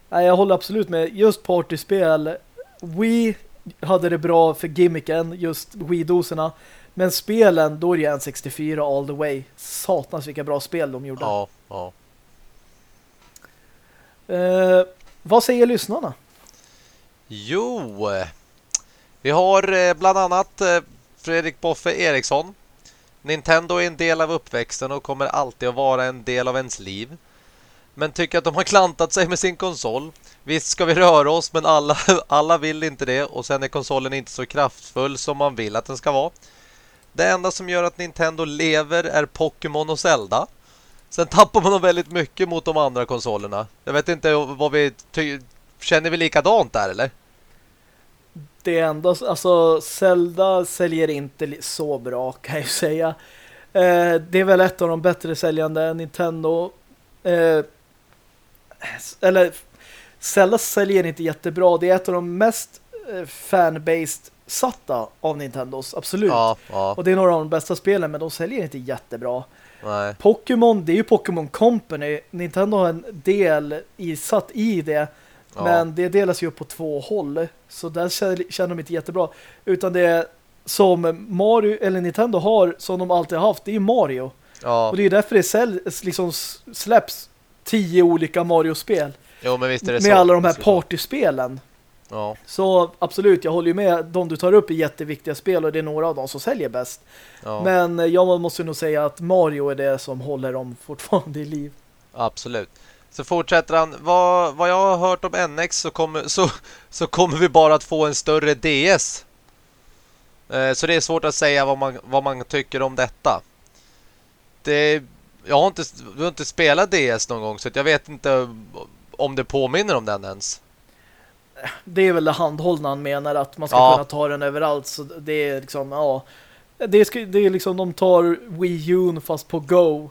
nej, jag håller absolut med. Just partyspel. Wii hade det bra för gimmicken, just Wii-doserna. Men spelen, då är det en 64 all the way. Satans vilka bra spel de gjorde. Ja, ja. Eh, vad säger lyssnarna? Jo, vi har eh, bland annat eh, Fredrik Boffe Eriksson. Nintendo är en del av uppväxten och kommer alltid att vara en del av ens liv. Men tycker att de har klantat sig med sin konsol. Visst ska vi röra oss men alla, alla vill inte det och sen är konsolen inte så kraftfull som man vill att den ska vara. Det enda som gör att Nintendo lever är Pokémon och Zelda. Sen tappar man väldigt mycket mot de andra konsolerna. Jag vet inte vad vi... Känner vi likadant där eller? Det enda... Alltså Zelda säljer inte så bra kan jag säga. Eh, det är väl ett av de bättre säljande Nintendo. Eh, eller Zelda säljer inte jättebra. Det är ett av de mest eh, fanbased satta av Nintendos, absolut. Ja, ja. Och det är några av de bästa spelen, men de säljer inte jättebra. Nej. Pokémon, det är ju Pokémon Company. Nintendo har en del i, satt i det. Ja. Men det delas ju upp på två håll. Så där känner de inte jättebra. Utan det är som Mario, eller Nintendo har, som de alltid har haft, det är Mario. Ja. Och det är därför det säljs, liksom släpps tio olika Mario-spel. Jo, men visst är det med så. alla de här partyspelen. Ja. Så absolut, jag håller ju med. De du tar upp är jätteviktiga spel och det är några av dem som säljer bäst. Ja. Men jag måste nog säga att Mario är det som håller dem fortfarande i liv. Absolut. Så fortsätter han. Vad, vad jag har hört om NX så kommer, så, så kommer vi bara att få en större DS. Eh, så det är svårt att säga vad man, vad man tycker om detta. Det, jag har inte, jag har inte spelat DS någon gång så jag vet inte om det påminner om den ens. Det är väl det handhållna han menar att man ska ja. kunna ta den överallt så det är liksom, ja det är, det är liksom, de tar Wii U fast på Go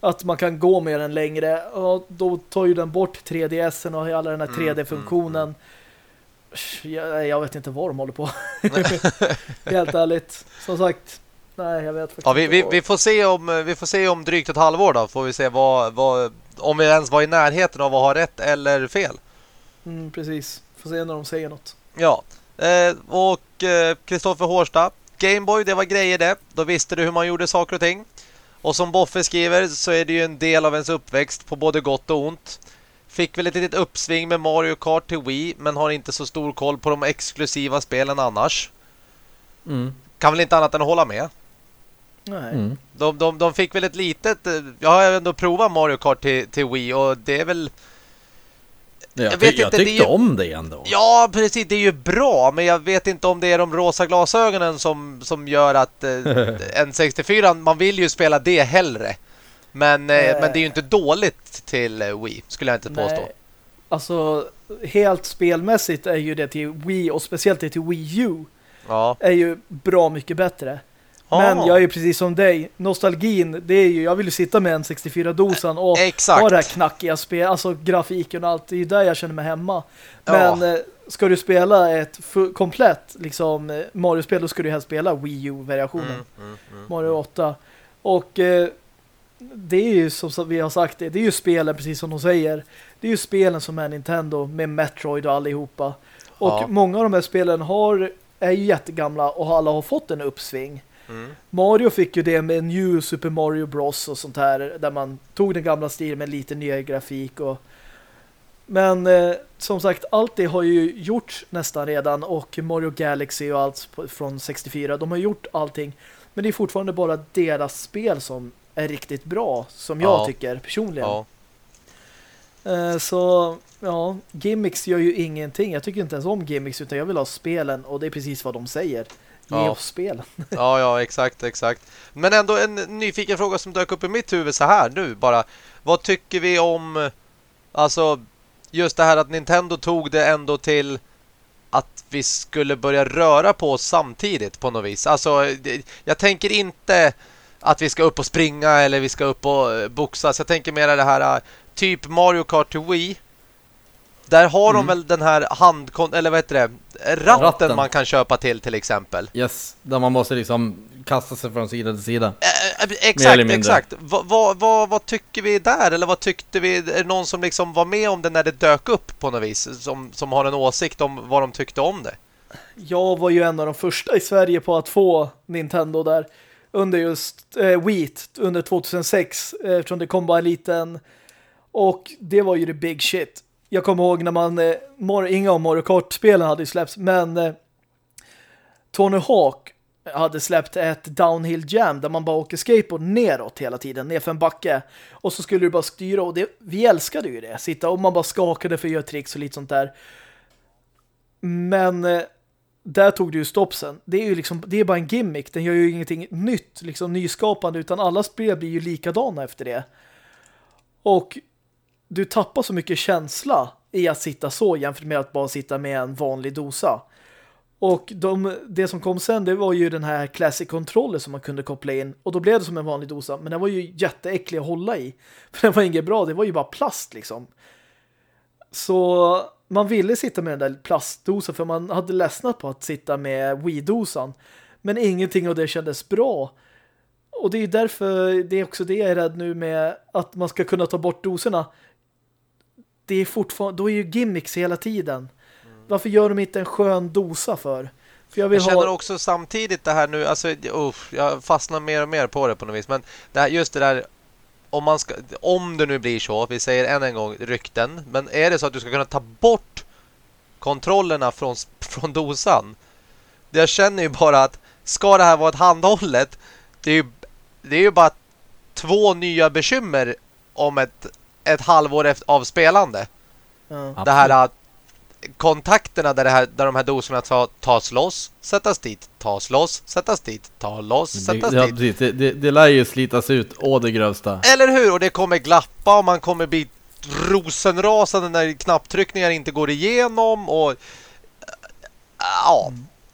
att man kan gå med den längre och då tar ju den bort 3DSen och alla den här 3D-funktionen mm, mm, mm. jag, jag, vet inte vad de håller på helt ärligt som sagt nej jag vet ja, vi, vi, vi, får se om vi får se om drygt ett halvår då får vi se vad, vad om vi ens var i närheten av att ha rätt eller fel mm, precis Får se när de säger något. Ja. Eh, och Kristoffer eh, Hårsta. Gameboy, det var grejer det. Då visste du hur man gjorde saker och ting. Och som Boffe skriver så är det ju en del av ens uppväxt på både gott och ont. Fick väl ett litet uppsving med Mario Kart till Wii men har inte så stor koll på de exklusiva spelen annars. Mm. Kan väl inte annat än hålla med. Nej. Mm. De, de, de fick väl ett litet... eh, Jag har ändå provat Mario Kart till, till Wii och det är väl... Jag, Jag vet jag inte, det är tyckte ju- om det ändå. Ja, precis. Det är ju bra, men jag vet inte om det är de rosa glasögonen som, som gör att eh, N64, man vill ju spela det hellre. Men, eh, Eh. men det är ju inte dåligt till eh, Wii, skulle jag inte påstå. Nej. Alltså, helt spelmässigt är ju det till Wii och speciellt det till Wii U Ja. är ju bra mycket bättre. Ja. Men jag är ju precis som dig. Nostalgin, det är ju, jag vill ju sitta med en 64-dosan och Exakt. ha det här knackiga spel, alltså grafiken och allt. Det är ju där jag känner mig hemma. Ja. Men eh, ska du spela ett komplett liksom, eh, Mario-spel, då ska du helst spela Wii U-variationen. Mm, mm, mm. Mario 8. Och eh, det är ju som vi har sagt, det, det är ju spelen precis som de säger. Det är ju spelen som är Nintendo med Metroid och allihopa. Och Ja. många av de här spelen har, är ju jättegamla och alla har fått en uppsving. Mm. Mario fick ju det med New Super Mario Bros och sånt här där man tog den gamla stilen med lite nyare grafik och men eh, som sagt, allt det har ju gjorts nästan redan och Mario Galaxy och allt från 64, de har gjort allting men det är fortfarande bara deras spel som är riktigt bra som jag Ja. tycker personligen. Ja. Eh, så ja, gimmicks gör ju ingenting. Jag tycker inte ens om gimmicks utan jag vill ha spelen och det är precis vad de säger. Ge Ja. oss spelen. ja, ja, exakt, exakt. Men ändå en nyfiken fråga som dök upp i mitt huvud så här nu bara. Vad tycker vi om alltså just det här att Nintendo tog det ändå till att vi skulle börja röra på oss samtidigt på något vis. Alltså, jag tänker inte att vi ska upp och springa eller vi ska upp och boxas. Jag tänker mer det här typ Mario Kart till Wii. Där har de Mm. väl den här handkon eller vad heter det? Ratten, Ratten. man kan köpa till till exempel. Yes, där man måste liksom kasta sig från sida till sida. Eh, eh, Mer Exakt, exakt. Vad vad- vad- vad tycker vi där? Eller vad tyckte vi? Är det någon som liksom var med om det när det dök upp på något vis? Som, som har en åsikt om vad de tyckte om det? Jag var ju en av de första i Sverige på att få Nintendo där under just eh, Wii under 2006 eh, eftersom det kom bara en liten och det var ju det big shit. Jag kommer ihåg när man eh, inga av Mario Kart-spelen hade ju släppts men eh, Tony Hawk hade släppt ett downhill jam där man bara åker skateboard neråt hela tiden, nerför en backe. Och så skulle du bara styra och det, vi älskade ju det. Sitta och man bara skakade för att göra tricks och lite sånt där. Men eh, där tog det ju stopp sen. Det är ju liksom, det är bara en gimmick. Den gör ju ingenting nytt, liksom nyskapande, utan alla spel blir ju likadana efter det. Och du tappar så mycket känsla i att sitta så jämfört med att bara sitta med en vanlig dosa. Och de, det som kom sen det var ju den här Classic Controller som man kunde koppla in. Och då blev det som en vanlig dosa. Men den var ju jätteäcklig att hålla i. För den var inget bra, det var ju bara plast liksom. Så man ville sitta med den där plastdosan för man hade ledsnat på att sitta med Wii-dosan. Men ingenting av det kändes bra. Och det är därför, det är också det jag är rädd nu med att man ska kunna ta bort doserna. Det är fortfarande, då är ju gimmicks hela tiden. Varför gör de inte en skön dosa för? För jag vill Jag känner ha... också samtidigt det här nu, alltså uff, jag fastnar mer och mer på det på något vis. Men det här, just det där, om, man ska, om det nu blir så, vi säger än en gång rykten, men är det så att du ska kunna ta bort kontrollerna från, från dosan? Jag känner ju bara att ska det här vara ett handhållet, det är ju, det är ju bara två nya bekymmer om ett, ett halvår efter, av spelande. Ja. Det här att kontakterna där, det här, där de här doserna ta, tas loss, sättas dit, tas loss, sättas dit, tas loss, Det, sättas ja, dit. precis. det, det, det lär ju slitas ut å det grövsta. Eller hur? Och det kommer glappa och man kommer bli rosenrasande när knapptryckningar inte går igenom och ja.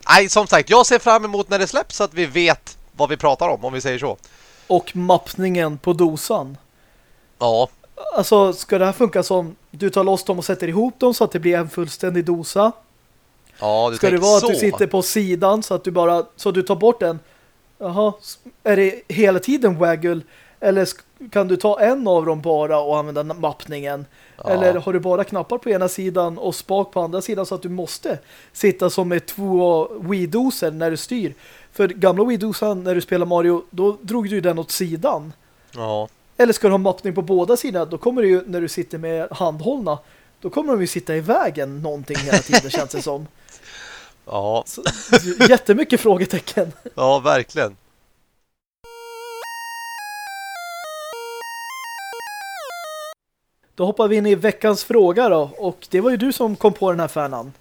Nej, som sagt, jag ser fram emot när det släpps så att vi vet vad vi pratar om, om vi säger så. Och mappningen på dosan. Ja, Alltså, ska det här funka som du tar loss dem och sätter ihop dem så att det blir en fullständig dosa? ja du Ska det vara så. att du sitter på sidan så att du bara så du tar bort den? Jaha, är det hela tiden waggle? Eller kan du ta en av dem bara och använda mappningen? Ja. Eller har du bara knappar på ena sidan och spak på andra sidan så att du måste sitta som med två Wii-doser när du styr? För gamla Wii-dosan när du spelar Mario, då drog du den åt sidan. Ja. Eller ska du ha mappning på båda sidorna, då kommer du ju, när du sitter med handhållna, då kommer de ju sitta i vägen någonting hela tiden, känns det som. Ja. Så, jättemycket frågetecken. Ja, verkligen. Då hoppar vi in i veckans fråga då. Och det var ju du som kom på den här fanan.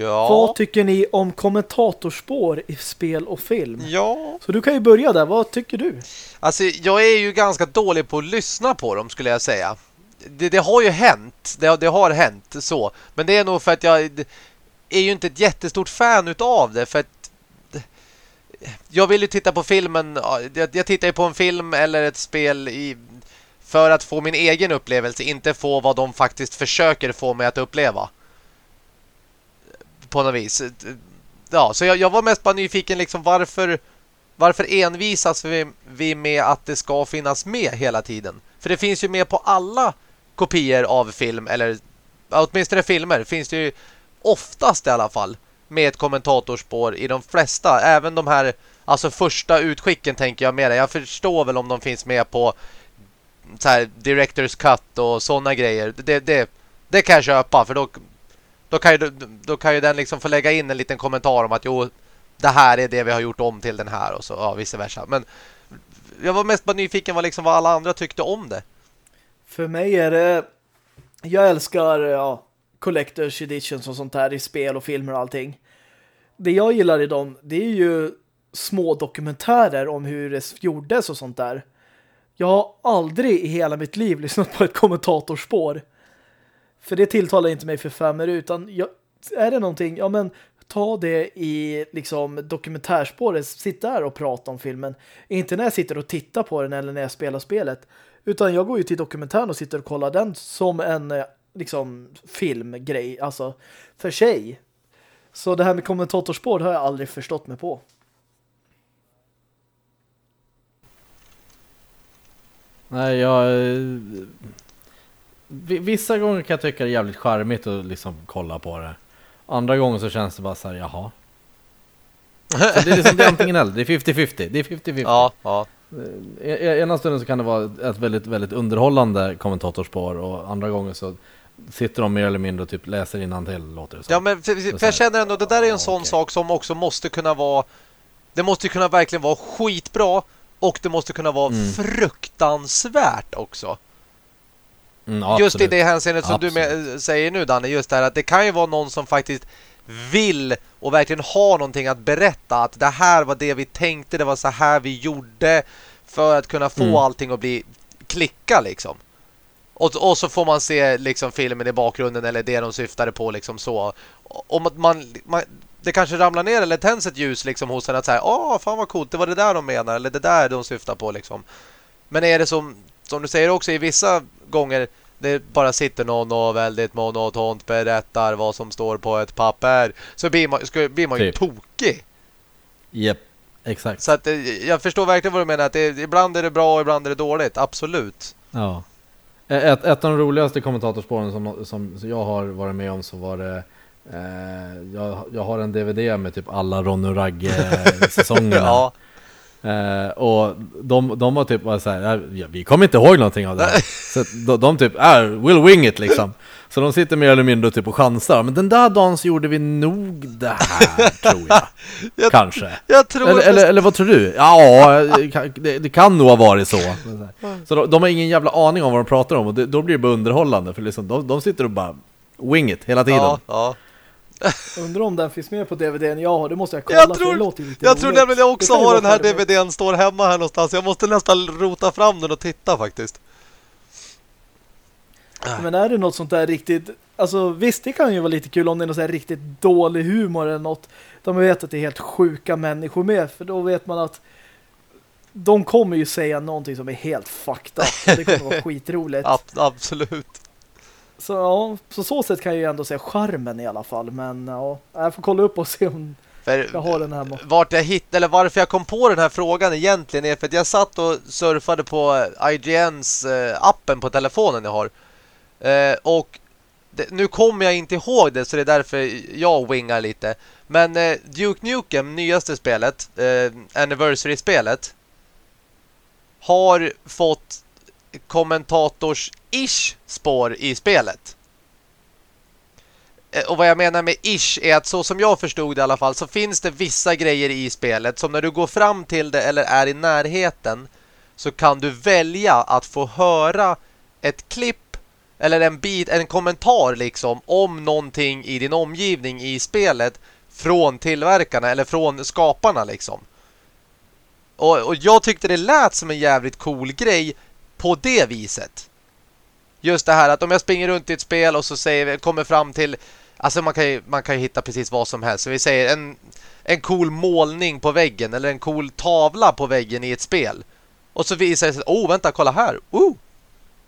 Ja. Vad tycker ni om kommentatorspår i spel och film? Ja. Så du kan ju börja där. Vad tycker du? Alltså, jag är ju ganska dålig på att lyssna på dem, skulle jag säga. Det, det har ju hänt. Det, det, har hänt så. Men det är nog för att jag är ju inte ett jättestort fan utav det. För att jag vill ju titta på filmen. Jag, jag tittar ju på en film eller ett spel i för att få min egen upplevelse, inte få vad de faktiskt försöker få mig att uppleva. På något vis. Ja, så jag, jag var mest bara nyfiken liksom varför varför envisas vi, vi med att det ska finnas med hela tiden? För det finns ju med på alla kopior av film eller åtminstone filmer finns det ju oftast i alla fall med ett kommentatorspår i de flesta, även de här alltså första utskicken tänker jag med Jag förstår väl om de finns med på så här, director's cut och sådana grejer. Det, det, det kan jag köpa för då, då, kan ju, då kan ju den liksom få lägga in en liten kommentar om att jo, det här är det vi har gjort om till den här och så ja, vice versa. Men jag var mest bara nyfiken vad, liksom, vad alla andra tyckte om det. För mig är det jag älskar ja, collectors editions och sånt här i spel och filmer och allting. Det jag gillar i dem, det är ju små dokumentärer om hur det gjordes och sånt där. Jag har aldrig i hela mitt liv lyssnat på ett kommentatorspår. För det tilltalar inte mig för fem minuter utan jag, är det någonting, ja men ta det i liksom dokumentärspåret, sitt där och prata om filmen. Inte när jag sitter och tittar på den eller när jag spelar spelet. Utan jag går ju till dokumentären och sitter och kollar den som en eh, liksom filmgrej, alltså för sig. Så det här med kommentatorspår har jag aldrig förstått mig på. Nej, jag... Eh, vissa gånger kan jag tycka det är jävligt charmigt att liksom kolla på det. Andra gånger så känns det bara så här, jaha. Så det är liksom det är antingen eller, det är 50-50. Det är 50-50. Ja, ja. Eh, ena stunden så kan det vara ett väldigt, väldigt underhållande kommentatorspår och andra gånger så sitter de mer eller mindre och typ läser till låter det som. Ja, men för, för jag känner ändå, det där är en sån okay. sak som också måste kunna vara det måste kunna verkligen vara skitbra och det måste kunna vara mm. fruktansvärt också. Mm, just i det hänseendet som absolut. du med, säger nu Danne, just det här att det kan ju vara någon som faktiskt vill och verkligen har någonting att berätta att det här var det vi tänkte, det var så här vi gjorde för att kunna få mm. allting att bli klicka liksom. Och, och så får man se liksom filmen i bakgrunden eller det de syftade på liksom så. Om man, man det kanske ramlar ner eller tänds ett ljus liksom hos en att säga, åh fan vad coolt, det var det där de menar eller det där de syftar på liksom. Men är det som, som du säger också i vissa gånger det bara sitter någon och väldigt monotont berättar vad som står på ett papper så blir man, ska, blir man ju typ. tokig. Yep. exakt. Så att eh, jag förstår verkligen vad du menar att det, ibland är det bra och ibland är det dåligt, absolut. Ja. Ett, ett av de roligaste kommentatorspåren som, som jag har varit med om så var det jag, jag har en DVD med typ alla Ron och Ragge-säsongerna. ja. Eh, och de, de var typ bara så här, ja, vi kommer inte ihåg någonting av det här. Så de, de typ, äh, we'll wing it liksom. Så de sitter mer eller mindre typ och chansar. Men den där dagen så gjorde vi nog det här, tror jag. jag Kanske. Jag tror eller, eller, eller, vad tror du? Ja, det, det, kan nog ha varit så. Så de, de, har ingen jävla aning om vad de pratar om. Och det, då blir det bara underhållande. För liksom, de, de sitter och bara wing it hela tiden. Ja, ja. Undrar om den finns med på DVDn jag har, det måste jag kolla jag tror, Jag roligt. tror nämligen jag också har den här DVDn står hemma här någonstans. Jag måste nästan rota fram den och titta faktiskt. Men är det något sånt där riktigt Alltså visst, det kan ju vara lite kul om det är något så här riktigt dålig humor eller något. De vet att det är helt sjuka människor med För då vet man att De kommer ju säga någonting som är helt up. Det kommer vara skitroligt. Ab Absolut så ja, på så sätt kan jag ju ändå säga charmen i alla fall. Men ja, jag får kolla upp och se om för, jag har den här. Vart jag hitt, eller varför jag kom på den här frågan egentligen är för att jag satt och surfade på IGNs eh, appen på telefonen jag har. Eh, och det, nu kommer jag inte ihåg det så det är därför jag wingar lite. Men eh, Duke Nukem, nyaste spelet, eh, Anniversary-spelet har fått kommentators-ish spår i spelet. Eh, och vad jag menar med ish är att så som jag förstod det i alla fall så finns det vissa grejer i spelet som när du går fram till det eller är i närheten så kan du välja att få höra ett klipp eller en bit, en kommentar liksom om någonting i din omgivning i spelet från tillverkarna eller från skaparna liksom. Och, och jag tyckte det lät som en jävligt cool grej på det viset. Just det här att om jag springer runt i ett spel och så säger, kommer fram till Alltså man kan ju, man kan ju hitta precis vad som helst. Så vi säger en, en cool målning på väggen eller en cool tavla på väggen i ett spel. Och så visar det sig, oh vänta, kolla här. Oh!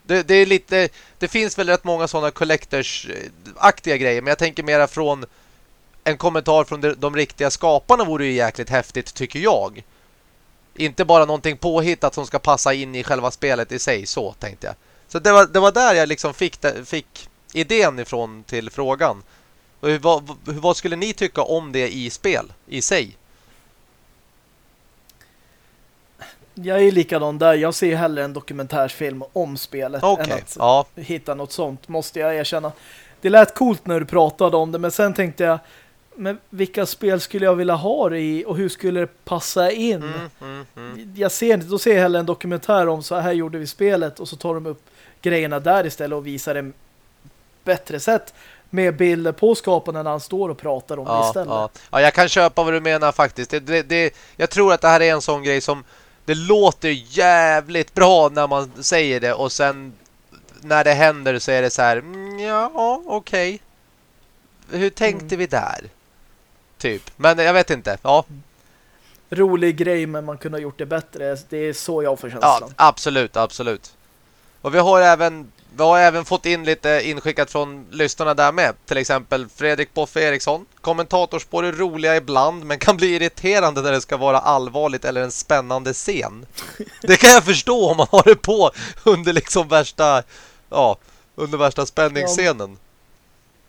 Det, det är lite, det finns väl rätt många sådana collectors-aktiga grejer. Men jag tänker mera från en kommentar från de, de riktiga skaparna vore ju jäkligt häftigt tycker jag. Inte bara någonting påhittat som ska passa in i själva spelet i sig, så tänkte jag. Så det var, det var där jag liksom fick, fick idén ifrån till frågan. Vad, vad skulle ni tycka om det i spel, i sig? Jag är likadan där. Jag ser hellre en dokumentärsfilm om spelet okay. än att ja. hitta något sånt, måste jag erkänna. Det lät coolt när du pratade om det, men sen tänkte jag men vilka spel skulle jag vilja ha det i och hur skulle det passa in? Mm, mm, mm. Jag ser inte, då ser jag hellre en dokumentär om så här gjorde vi spelet och så tar de upp grejerna där istället och visar det bättre sätt med bilder på skaparen när han står och pratar om ja, det istället. Ja. ja, jag kan köpa vad du menar faktiskt. Det, det, det, jag tror att det här är en sån grej som det låter jävligt bra när man säger det och sen när det händer så är det så här mm, ja, okej. Okay. Hur tänkte mm. vi där? Typ. Men jag vet inte. Ja. Rolig grej men man kunde ha gjort det bättre. Det är så jag får känslan. Ja, absolut, absolut. Och vi har även vi har även fått in lite inskickat från lyssnarna där med. Till exempel Fredrik Boffe Eriksson. Kommentatorspår är roliga ibland men kan bli irriterande när det ska vara allvarligt eller en spännande scen. Det kan jag förstå om man har det på under liksom värsta ja, under värsta spänningsscenen.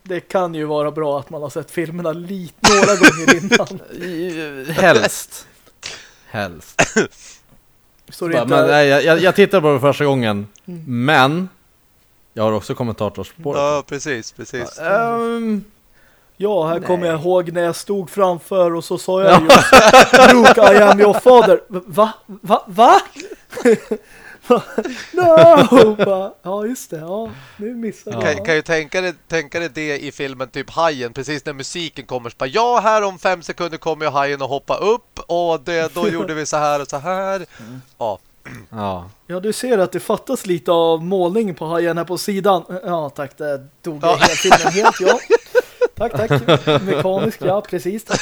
Ja, det kan ju vara bra att man har sett filmerna lite några gånger innan. Helst. Helst. Bara, men, nej, jag, jag tittade på det första gången. Mm. Men jag har också kommentatorspår. Ja, precis, precis. Um, ja, här kommer jag ihåg när jag stod framför och så sa jag ju Luke, I am your father. Va? Va? Va? no! ja, just det. Ja, nu missade jag. Kan, kan ju tänka dig, tänka dig det i filmen typ Hajen, precis när musiken kommer. Så bara, ja, här om fem sekunder kommer ju Hajen att hoppa upp och det, då gjorde vi så här och så här. Mm. Ja, Ja. ja, du ser att det fattas lite av målning på hajen här på sidan. Ja, tack, det dog ja. helt filmen helt, ja. Tack, tack. Mekanisk, ja, precis. Tack.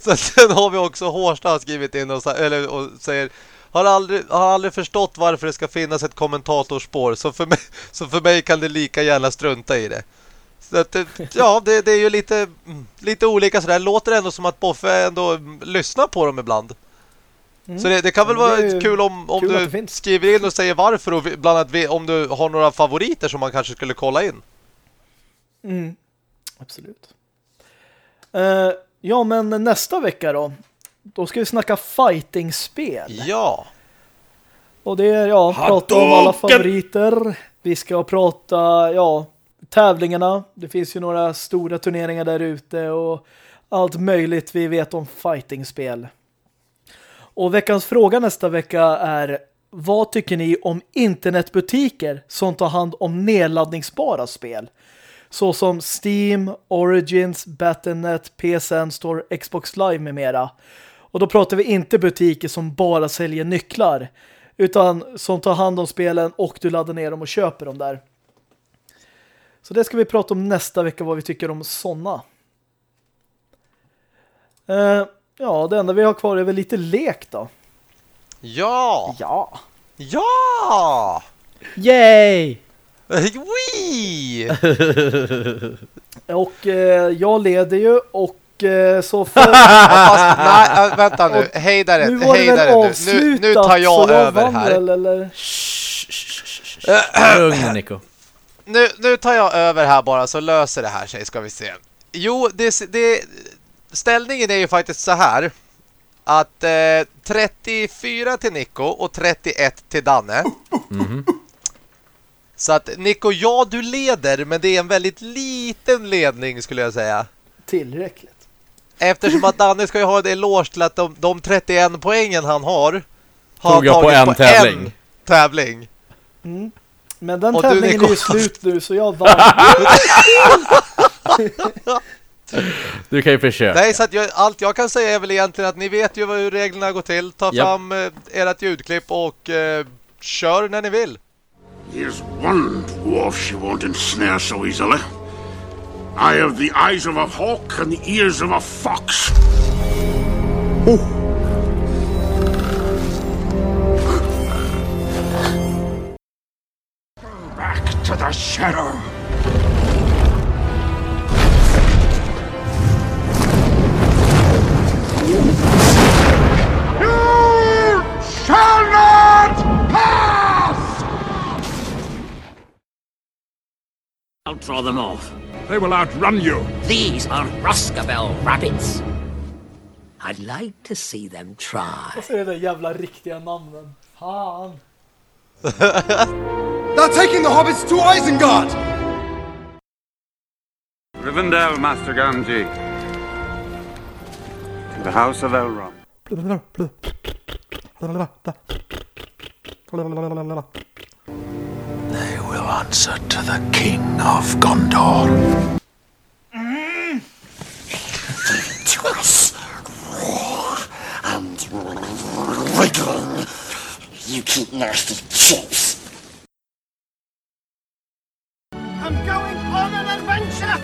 Så sen har vi också Hårstad skrivit in och, eller, och säger har aldrig, har aldrig förstått varför det ska finnas ett kommentatorspår så för mig, så för mig kan det lika gärna strunta i det. Så att, ja, det, det är ju lite, lite olika sådär. Låter ändå som att Boffe ändå lyssnar på dem ibland. Mm. Så det, det, kan väl vara kul om, om kul du skriver in och säger varför och bland annat om du har några favoriter som man kanske skulle kolla in. Mm. Absolut. Uh, ja, men nästa vecka då då ska vi snacka fighting-spel. Ja. Och det är, ja, prata om alla favoriter. Vi ska prata, ja, tävlingarna. Det finns ju några stora turneringar där ute och allt möjligt vi vet om fighting-spel. Och veckans fråga nästa vecka är vad tycker ni om internetbutiker som tar hand om nedladdningsbara spel? Såsom Steam, Origins, Battle.net, PSN Store, Xbox Live med mera. Och då pratar vi inte butiker som bara säljer nycklar utan som tar hand om spelen och du laddar ner dem och köper dem där. Så det ska vi prata om nästa vecka vad vi tycker om sådana. Uh, Ja, det enda vi har kvar är väl lite lek då. Ja! Ja! Ja! Yay! Wee! och eh, jag leder ju och eh, så för... Fast, nej, vänta nu. Hej där nu. Hej där nu. nu. tar jag, över här. Eller? Lugn, Nico. Nu, nu tar jag över här bara så löser det här sig, ska vi se. Jo, det, det, ställningen är ju faktiskt så här att eh, 34 till Nico och 31 till Danne. Mm -hmm. Så att Nico, ja du leder, men det är en väldigt liten ledning skulle jag säga. Tillräckligt. Eftersom att Danne ska ju ha en eloge till att de, de 31 poängen han har har Tog jag på en tävling. en tävling. Mm. Men den Och du, tävlingen är ju slut nu så jag vann. Du kan ju försöka. Nej, så att jag, allt jag kan säga är väl egentligen att ni vet ju hur reglerna går till. Ta Japp. fram eh, ert ljudklipp och eh, kör när ni vill. Here's one dwarf she won't ensnare so easily. I have the eyes of a hawk and the ears of a fox. Oh. Back to the shadow. Draw them off. They will outrun you. These are Ruskabel rabbits. I'd like to see them try. Och så är det där jävla riktiga namnen. Fan. They're taking the hobbits to Isengard! Rivendell, Master Gamgee. To the House of Elrond. They will answer to the King of Gondor. to us. Roar and wriggling. You keep nasty chips. I'm going on an adventure!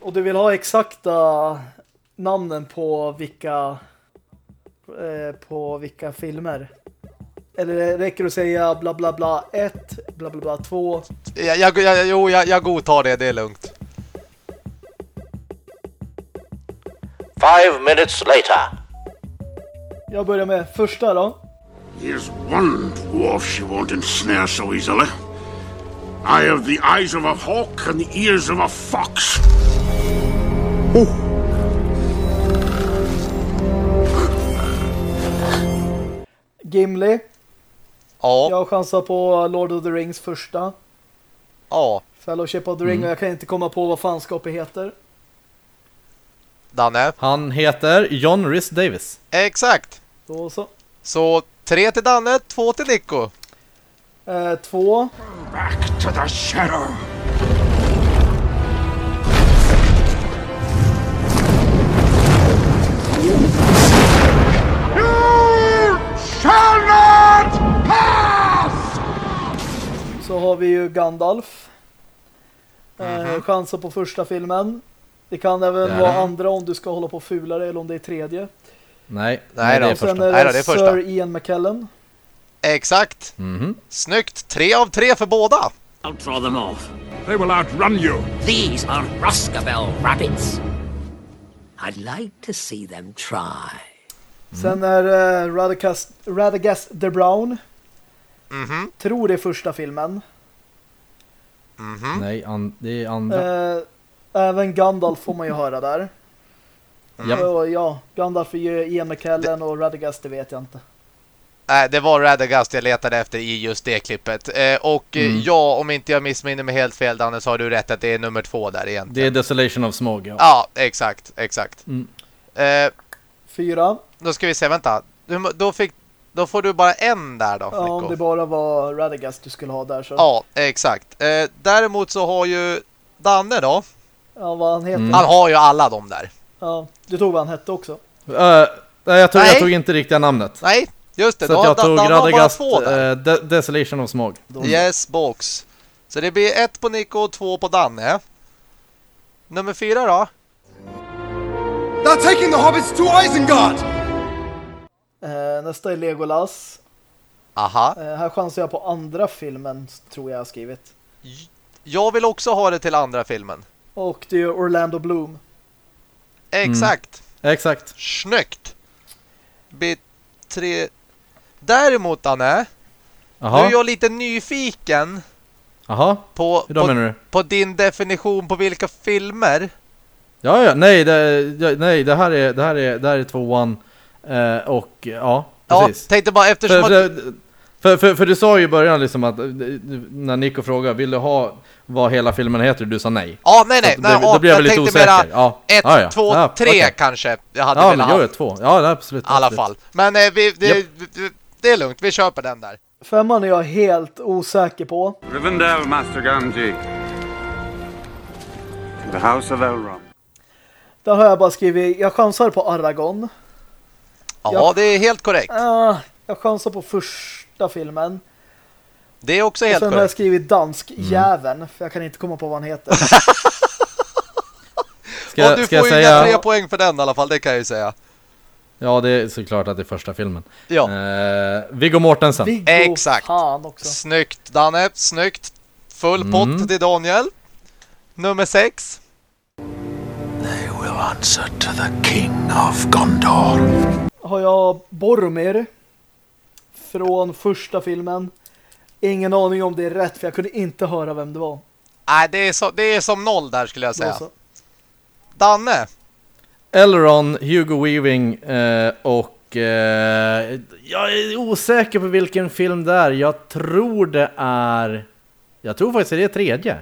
Och du vill ha exakta namnen på vilka eh, på vilka filmer? Eller räcker det att säga bla bla bla 1, bla bla bla 2? Jag, jag, jag, jo, jag, jag godtar det, det är lugnt. Five minutes later. Jag börjar med första då. Here's one dwarf she won't ensnare so easily. I have the eyes of a hawk and the ears of a fox. Gimli. Ja, Jag chansar på Lord of the Rings första. ja. Fellowship of the Ring och jag kan inte komma på vad fanskapet heter. Danne. Han heter John Rhys Davis. Exakt. Då så. Så tre till Danne, två till Nico. Eh, två. Back to the shadow. You shall not pass! Så har vi ju Gandalf. Eh, chanser på första filmen. Det kan även vara andra om du ska hålla på fulare eller om det är tredje. Nej, Nej det då. är Sen första. är Nej det, då, det är första. Sir Ian McKellen. Exakt. Mhm. Snyggt. Tre av tre för båda. I'll draw them off. They will outrun you. These are Ruskabel rabbits. I'd like to see them try. Sen är det Radagast, Radagast the Brown. Mhm. Tror det är första filmen. Mhm. Nej, an, det är andra. Eh, även Gandalf får man ju höra där. Japp. Och ja, Gandalf är ju Ian McKellen och Radagast det vet jag inte. Nej, det var Radagast jag letade efter i just det klippet. Eh, och eh, Mm. ja, om inte jag missminner mig helt fel Danne så har du rätt att det är nummer två där Det egentligen. är Desolation of Smog, ja. Ja, exakt, exakt. Mm. Eh, Fyra. då ska vi se, vänta. Då, fick, då får du bara en där då, Ja, om Nico. det bara var Radagast du skulle ha där så. Ja, exakt. Eh, däremot så har ju Danne då. Ja, vad han heter. Mm. Han har ju alla de där. Ja, du tog vad han hette också. Eh, nej, jag, tog, Nej. jag tog inte riktiga namnet. Nej, just det. Så Då att har jag Dan- tog Danne har bara Radagast, två där. eh, De- Desolation of Smog. Yes, box. Så det blir ett på Nico och två på Danne. Nummer fyra då? They're taking the hobbits to Isengard! Eh, nästa är Legolas. Aha. Eh, här chansar jag på andra filmen tror jag har skrivit. Jag vill också ha det till andra filmen. Och det är Orlando Bloom. Exakt. Exakt. Snyggt. Blir tre... Däremot Danne, nu är jag lite nyfiken jaha. på, Hur då på, menar du? på din definition på vilka filmer. Ja, ja, nej, det, ja, nej, det här är, det här är, det här är tvåan. Eh, och ja, Ja, precis. tänkte bara eftersom För, att... för, För, för, du sa ju i början liksom att eh, när Nico frågade, vill du ha vad hela filmen heter? Du sa nej. Ja, nej, nej. Så nej då- ja, blir jag väl lite osäker. mera Ja. ett, Ja, ja. två, Ja, tre okej. kanske. Jag hade Ja, velat men ha. gör det två. Ja, det är absolut. I alla fall. Men eh, vi, det, Japp. det, det är lugnt, vi köper den där. Femman är jag helt osäker på. Rivendell, Master Gamgee. The House of Elrond. Där har jag bara skrivit, jag chansar på Aragon. Ja, det är helt korrekt. Jag chansar på första filmen. Det är också Och helt sen har jag korrekt. skrivit dansk Mm. jäveln, för jag kan inte komma på vad han heter. Ska, jag- du ska får jag ju säga? tre poäng för den i alla fall, det kan jag ju säga. Ja, det är såklart att det är första filmen. Ja, Eh, Viggo Mortensen. Viggo Exakt. snyggt Danne, snyggt. Full Mm. pott till Daniel. Nummer sex. Answer to the King of Gondor. Har jag Boromir från första filmen. Ingen aning om det är rätt, för jag kunde inte höra vem det var. Nej, det är, så, det är som noll där skulle jag säga. Danne. Elron, Hugo Weaving eh, och... Eh, jag är osäker på vilken film det är. Jag tror det är... Jag tror faktiskt det är tredje.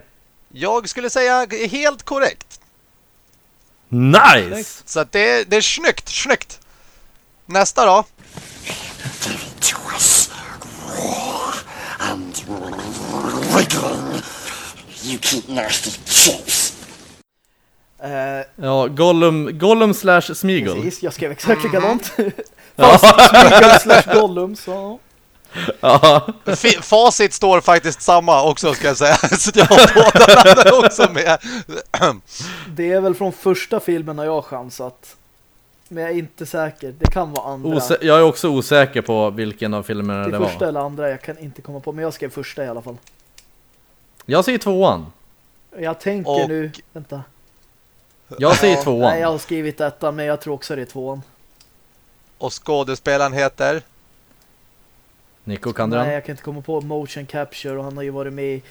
Jag skulle säga helt korrekt. Nice! Så att det, det är snyggt, snyggt. Nästa då. Eh, Ja, Gollum, Gollum slash Smeagol. precis, jag skrev exakt Mm. likadant. Fast Smeagol slash Gollum, så... Ja. F- facit står faktiskt samma också ska jag säga. Så jag har båda också med. Det är väl från första filmen har jag chansat. Men jag är inte säker. Det kan vara andra. Osä- jag är också osäker på vilken av filmerna det det var. första eller andra, jag kan inte komma på. Men jag skrev första i alla fall. Jag säger tvåan. Jag tänker Och- nu... Vänta. Jag säger Ja, tvåan. Nej, jag har skrivit detta, men jag tror också det är tvåan. Och skådespelaren heter? Nico, kan du Nej, den? jag kan inte komma på motion capture och han har ju varit med i...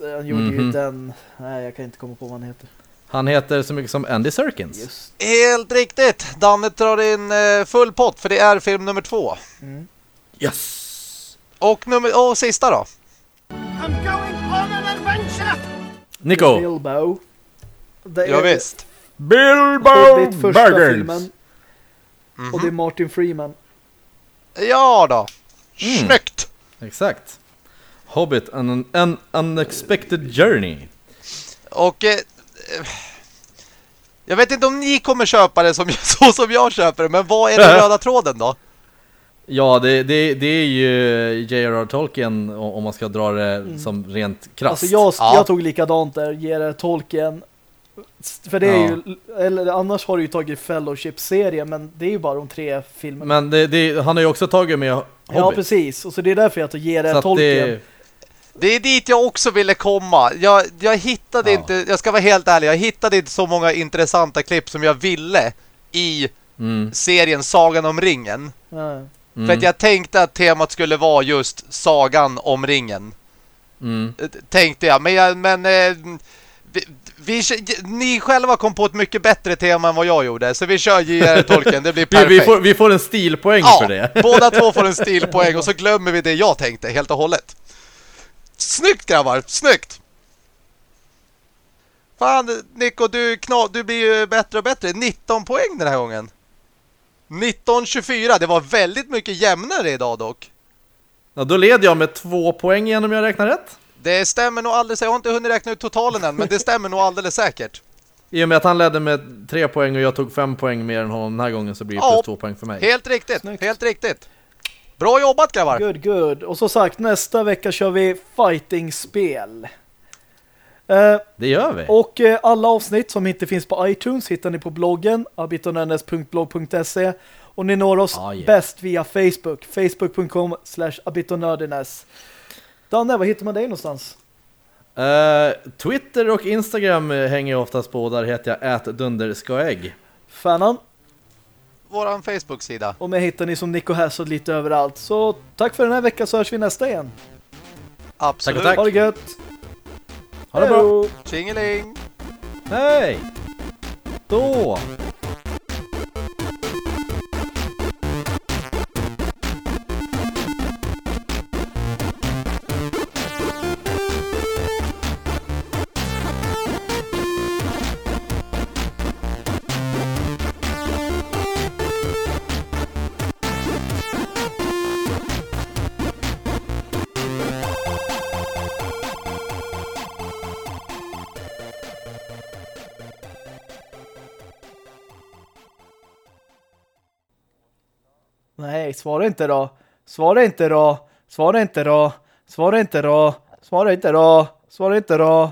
Han gjorde ju Mhm. den... Nej, jag kan inte komma på vad han heter. Han heter så mycket som Andy Serkins. Just. Helt riktigt. Danne drar in eh, full pott för det är film nummer två. Yes! Och, nummer, och sista då. I'm going on an adventure! Nico! Bilbo. Det Ja, är visst. Bilbo Baggins. filmen. Och det är Martin Freeman. Ja då. Mm. Snyggt. Exakt. Hobbit, an, an unexpected journey. Och eh, jag vet inte om ni kommer köpa det som, så som jag köper det, men vad är den röda tråden då? Ja, det, det, det är ju J.R.R. Tolkien om man ska dra det som rent krasst. Alltså jag, Ja. jag tog likadant där, J.R.R. Tolkien. För det är Ja. ju, eller annars har du ju tagit Fellowship-serien, men det är ju bara de tre filmerna. Men det, det, han har ju också tagit med Hobbit. ja, precis. Och så det är därför jag J.R.R. att Tolkien. det, Det är dit jag också ville komma. Jag, jag hittade Ja. inte, jag ska vara helt ärlig, jag hittade inte så många intressanta klipp som jag ville i mm, serien Sagan om ringen. Ja. För mm, att jag tänkte att temat skulle vara just Sagan om ringen. mm. Eh, Tänkte jag, men, jag, men eh, vi, vi, ni själva kom på ett mycket bättre tema än vad jag gjorde. Så vi kör J.R. Tolkien, det blir Vi, perfekt. vi, får, vi får en stilpoäng ja, för det. båda två får en stilpoäng och så glömmer vi det jag tänkte helt och hållet. Snyggt grabbar, snyggt! Fan Nico, du, kna, du blir ju bättre och bättre. 19 poäng den här gången. 19-24, det var väldigt mycket jämnare idag dock. Ja, då leder jag med två poäng igen om jag räknar rätt. Det stämmer nog alldeles, jag har inte hunnit räkna ut totalen än, men det stämmer nog alldeles säkert. I och med att han ledde med tre poäng och jag tog fem poäng mer än honom den här gången så blir det Ja. plus två poäng för mig. Helt riktigt, Snyggt. helt riktigt. Bra jobbat grabbar! Good, good. Och så sagt, nästa vecka kör vi fighting-spel. Eh, Det gör vi. och eh, alla avsnitt som inte finns på iTunes hittar ni på bloggen abitonördenes.blog.se och ni når oss Ah, yeah. bäst via Facebook facebook.com slash abitonördenes Danne, var hittar man dig någonstans? Eh, Twitter och Instagram hänger jag oftast på. Där heter jag ätdunderskaägg. Fanan Våran Facebook-sida. och mig hittar ni som Nico Hassel lite överallt. Så tack för den här veckan så hörs vi nästa igen. Absolut. Tack och Ha det gött! Ha det bra. Hejdå! Tjingeling! Hej! Då! Nej, svara inte då. Svara inte då. Svara inte då. Svara inte då. Svara inte då. Svara inte då.